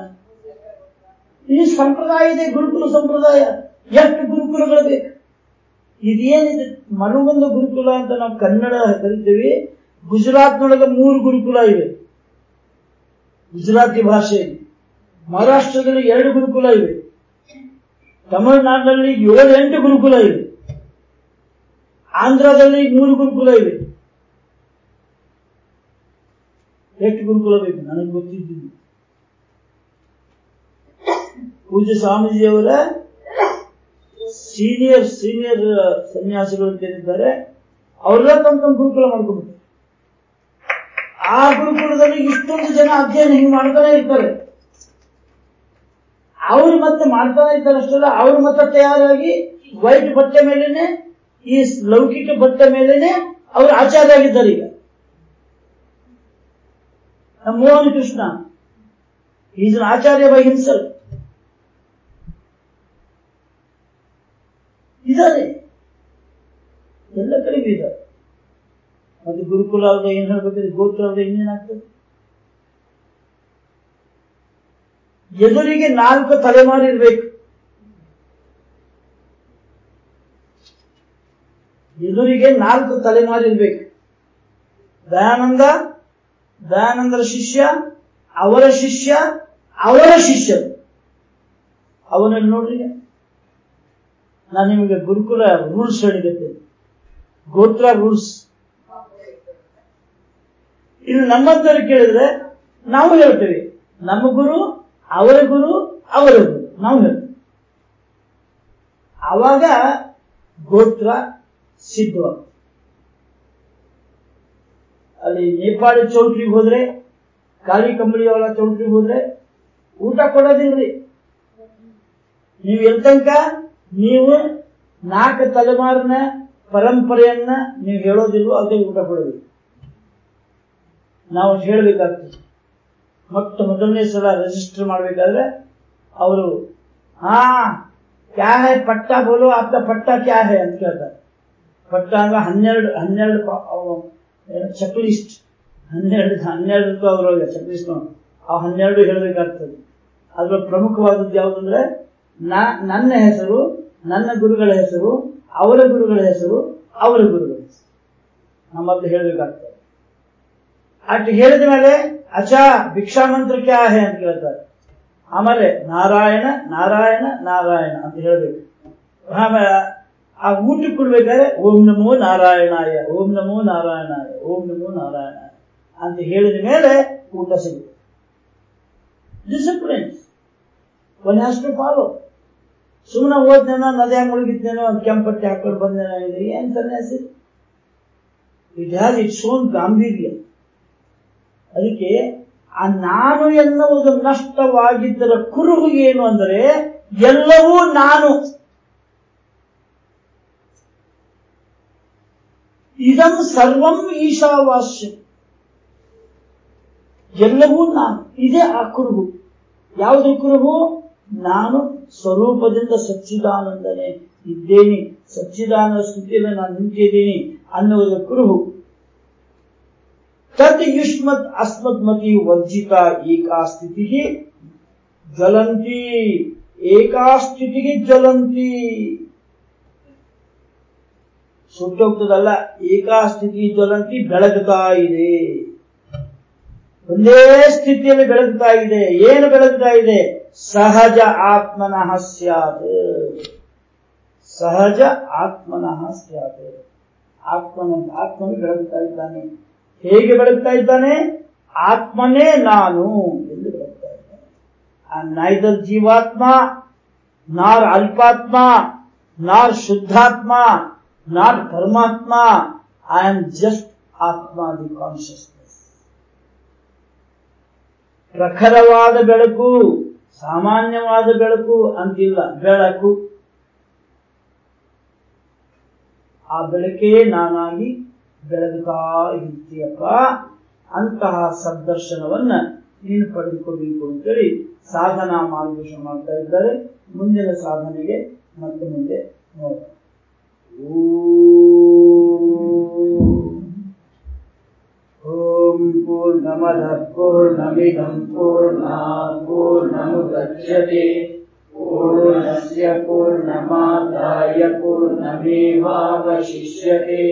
ಈ ಸಂಪ್ರದಾಯ ಇದೆ, ಗುರುಕುಲ ಸಂಪ್ರದಾಯ. ಎಷ್ಟು ಗುರುಕುಲಗಳು ಬೇಕು? ಇದೇನಿದೆ? ಮರುಗೊಂದು ಗುರುಕುಲ ಅಂತ ನಾವು ಕನ್ನಡ ಕರಿತೀವಿ. ಗುಜರಾತ್ನೊಳಗೆ ಮೂರು ಗುರುಕುಲ ಇವೆ. ಗುಜರಾತಿ ಭಾಷೆಯಲ್ಲಿ. ಮಹಾರಾಷ್ಟ್ರದಲ್ಲಿ ಎರಡು ಗುರುಕುಲ ಇವೆ. ತಮಿಳುನಾಡಿನಲ್ಲಿ ಏಳು ಎಂಟು ಗುರುಕುಲ ಇವೆ. ಆಂಧ್ರದಲ್ಲಿ ಮೂರು ಗುರುಕುಲ ಇವೆ. ಎಷ್ಟು ಗುರುಕುಲ ಬೇಕು? ನನಗೆ ಗೊತ್ತಿದ್ದು ಪೂಜ್ಯ ಸ್ವಾಮೀಜಿಯವರ ಸೀನಿಯರ್ ಸೀನಿಯರ್ ಸನ್ಯಾಸಿಗಳು ಏನಿದ್ದಾರೆ ಅವರೆಲ್ಲ ತಮ್ಮ ತಮ್ಮ ಗುರುಕುಲ ಮಾಡ್ಕೊಂಡ್ಬಿಟ್ಟು ಆ ಗುರುಕುಲದಲ್ಲಿ ಇಷ್ಟೊಂದು ಜನ ಅಧ್ಯಯನ ಹಿಂಗೆ ಮಾಡ್ತಾನೆ ಇರ್ತಾರೆ. ಅವ್ರು ಮತ್ತೆ ಮಾಡ್ತಾನೆ ಇದ್ದಾರೆ ಅಷ್ಟಲ್ಲ, ಅವ್ರು ಮತ್ತೆ ತಯಾರಾಗಿ ವೈಟ್ ಬಟ್ಟೆ ಮೇಲೇನೆ, ಈ ಲೌಕಿಕ ಬಟ್ಟೆ ಮೇಲೇನೆ ಅವರು ಆಚಾರ್ಯ ಆಗಿದ್ದಾರೆ ಈಗ. ನಮ್ಮ Mohan Krishna is Acharya by ಇದ್ದಾರೆ ಎಲ್ಲ ಕಡೆಗೂ ಇದ್ದಾರೆ ಅದು ಗುರುಕುಲ ಅಲ್ಲದೆ ಏನ್ ಹೇಳ್ಬೇಕಾದ್ರೆ ಗೋತ್ರ ಅಲ್ಲದೆ ಇನ್ನೇನಾಗ್ತದೆ ಎದುರಿಗೆ ನಾಲ್ಕು ತಲೆಮಾರು ಇರ್ಬೇಕು. ಎದುರಿಗೆ ನಾಲ್ಕು ತಲೆಮಾರು ಇರ್ಬೇಕು. ದಯಾನಂದ, ದಯಾನಂದರ ಶಿಷ್ಯ, ಅವರ ಶಿಷ್ಯ ಅವರ ಶಿಷ್ಯ ಅವನಲ್ಲಿ ನೋಡ್ರಿ. ನಾನು ನಿಮಗೆ ಗುರುಕುಲ ರೂಲ್ಸ್ ಹೇಳಿದ್ದೆ ಗೋತ್ರ ರೂಲ್ಸ್. ಇನ್ನು ನಮ್ಮಂತರ ಕೇಳಿದ್ರೆ ನಾವು ಹೇಳ್ತೇವೆ. ನಮ್ಮ ಗುರು, ಅವರ ಗುರು ಅವರ ಗುರು. ನಾವು ಹೇಳ್ತೇವೆ. ಆವಾಗ ಗೋತ್ರ ಸಿದ್ಧವಾಗ್ತದೆ. ಅಲ್ಲಿ ನೇಪಾಳಿ ಚೌಟ್ರಿಗೆ ಹೋದ್ರೆ, ಕಾಳಿ ಕಂಬಳಿಯವಳ ಚೌಟ್ರಿಗೆ ಹೋದ್ರೆ ಊಟ ಕೊಡೋದಿಲ್ರಿ ನೀವು ಎಲ್ ನೀವು ನಾಲ್ಕು ತಲೆಮಾರಿನ ಪರಂಪರೆಯನ್ನ ನೀವು ಹೇಳೋದಿಲ್ವೋ ಅದೇ ಊಟ ಕೊಡೋದಿಲ್ಲ ನಾವು ಹೇಳಬೇಕಾಗ್ತದೆ. ಮೊಟ್ಟ ಮೊದಲನೇ ಸಲ ರಿಜಿಸ್ಟರ್ ಮಾಡಬೇಕಾದ್ರೆ ಅವರು ಹಾ ಕ್ಯಾ ಹೈ ಪಟ್ಟ ಬೋಲು, ಆತ ಪಟ್ಟ ಕ್ಯಾ ಹೇ ಅಂತ ಕೇಳ್ತಾರೆ. ಪಟ್ಟ ಅಂದ್ರೆ ಹನ್ನೆರಡು ಹನ್ನೆರಡು ಚೆಕ್ಲಿಸ್ಟ್ ಹನ್ನೆರಡು ಹನ್ನೆರಡು ಅವರೊಳಗೆ ಚೆಕ್ ಲಿಸ್ಟ್ ಆ ಹನ್ನೆರಡು ಹೇಳಬೇಕಾಗ್ತದೆ. ಅದರ ಪ್ರಮುಖವಾದದ್ದು ಯಾವುದಂದ್ರೆ ನನ್ನ ಹೆಸರು, ನನ್ನ ಗುರುಗಳ ಹೆಸರು, ಅವರ ಗುರುಗಳ ಹೆಸರು, ಅವರ ಗುರುಗಳ ಹೆಸರು. ನಮ್ಮಲ್ಲಿ ಹೇಳಬೇಕಾಗ್ತದೆ. ಅಷ್ಟು ಹೇಳಿದ ಮೇಲೆ, ಅಚಾ ಭಿಕ್ಷಾ ಮಂತ್ರಕ್ಕೆ ಆಹೆ ಅಂತ ಹೇಳ್ತಾರೆ ಆಮೇಲೆ ನಾರಾಯಣ ನಾರಾಯಣ ನಾರಾಯಣ ಅಂತ ಹೇಳಬೇಕು. ಆಮೇಲೆ ಆ ಊಟಕ್ಕೆ ಕೊಡ್ಬೇಕಾದ್ರೆ ಓಂ ನಮೋ ನಾರಾಯಣಾಯ, ಓಂ ನಮೋ ನಾರಾಯಣಾಯ, ಓಂ ನಮೋ ನಾರಾಯಣ ಅಂತ ಹೇಳಿದ ಮೇಲೆ ಊಟ ಸಿಗುತ್ತೆ. Disciplines one has to follow ಸುಮ್ಮನೆ ಹೋದ್ನೇನೋ ನದ್ಯಾಗ ಮುಳುಗಿದ್ನೇನೋ, ಒಂದು ಕೆಂಪಟ್ಟಿ ಹಾಕೊಂಡು ಬಂದೇನೋ ಇದು, ಏನ್ ಸನ್ಯಾಸಿ? ಇಟ್ ಹ್ಯಾಸ್ ಇಟ್ಸ್ ಓನ್ ಗಾಂಭೀರ್ಯ. ಅದಕ್ಕೆ ಆ ನಾನು ಎನ್ನುವುದು ನಷ್ಟವಾಗಿದ್ದರ ಕುರುಹು ಏನು ಅಂದರೆ, ಎಲ್ಲವೂ ನಾನು. ಇದಂ ಸರ್ವಂ ಈಶಾವಾಸ್ಯ. ಎಲ್ಲವೂ ನಾನು. ಇದೇ ಆ ಕುರುಹು. ಯಾವುದು ಕುರುಹು? ನಾನು ಸ್ವರೂಪದಿಂದ ಸಚ್ಚಿದಾನಂದನೆ ಇದ್ದೇನೆ. ಸಚ್ಚಿದಾನ ಸ್ಥಿತಿಯಲ್ಲಿ ನಾನು ನಿಂತಿದ್ದೀನಿ ಅನ್ನುವುದರ ಕುರುಹು. ತದ್ ಯುಷ್ಮತ್ ಅಸ್ಮದ್ಮತಿ ವರ್ಜಿತ ಏಕಾ ಸ್ಥಿತಿಗೆ ಜ್ವಲಂತಿ. ಏಕಾ ಸ್ಥಿತಿಗೆ ಜ್ವಲಂತಿ. ಸುಟ್ಟೋಗ್ತದಲ್ಲ ಏಕಾ ಸ್ಥಿತಿ ಜ್ವಲಂತಿ ಬೆಳಗುತ್ತಾ ಇದೆ. ಒಂದೇ ಸ್ಥಿತಿಯಲ್ಲಿ ಬೆಳಗುತ್ತಾ ಇದೆ. ಏನು ಬೆಳಗುತ್ತಾ ಇದೆ? ಸಹಜ ಆತ್ಮನಃ ಸ್ಯಾತ್ ಸಹಜ ಆತ್ಮನಃ ಸ್ಯಾತ್ ಆತ್ಮನ ಆತ್ಮನು ಬೆಳಗುತ್ತಾ ಇದ್ದಾನೆ ಹೇಗೆ ಬೆಳಗ್ತಾ ಇದ್ದಾನೆ? ಆತ್ಮನೇ ನಾನು ಎಂದು ಬೆಳಗ್ತಾ ಇದ್ದಾನೆ. Neither jivatma, nor alpatma, nor shuddhatma not paramatma I am just atma the consciousness ಪ್ರಖರವಾದ ಬೆಳಕು ಸಾಮಾನ್ಯವಾದ ಬೆಳಕು ಅಂತಿಲ್ಲ, ಬೆಳಕು. ಆ ಬೆಳಕೇ ನಾನಾಗಿ ಬೆಳಗುತ್ತಾ ಇರುತ್ತೀಯಪ್ಪ ಅಂತಹ ಸದ್ದರ್ಶನವನ್ನ ನೀನು ಪಡೆದುಕೋಬೇಕು ಅಂತೇಳಿ ಸಾಧನಾ ಮಾರ್ಗದರ್ಶನ ಮಾಡ್ತಾ ಇದ್ದಾರೆ. ಮುಂದಿನ ಸಾಧನೆಗೆ ಮತ್ತೆ ಮುಂದೆ ನೋಡೋಣ. ಓಂ ॐ पूर्णमदपूर्णमिदम् पूर्णा पूर्णमु गच्छति ॐ पूर्णमादाय पूर्णमेवावशिष्यते।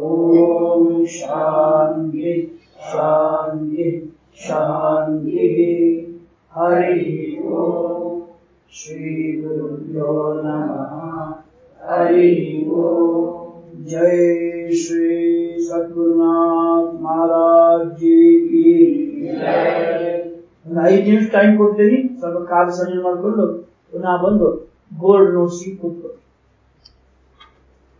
ॐ शान्तिः शान्तिः शान्तिः। हरिः ॐ श्रीगुरुभ्यो नमः। हरिः जय श्री सद्गुरुनाथ महाराज जी की ಒಂದು ಐದು ನಿಮಿಷ ಟೈಮ್ ಕೊಡ್ತೀನಿ ಸ್ವಲ್ಪ ಕಾಲು ಸಣ್ಣ ಮಾಡಿಕೊಂಡು ಪುನಃ ಬಂದು ಬೋರ್ಡ್ ನೋಡ್ಸಿ ಕೂತ್ಕೊ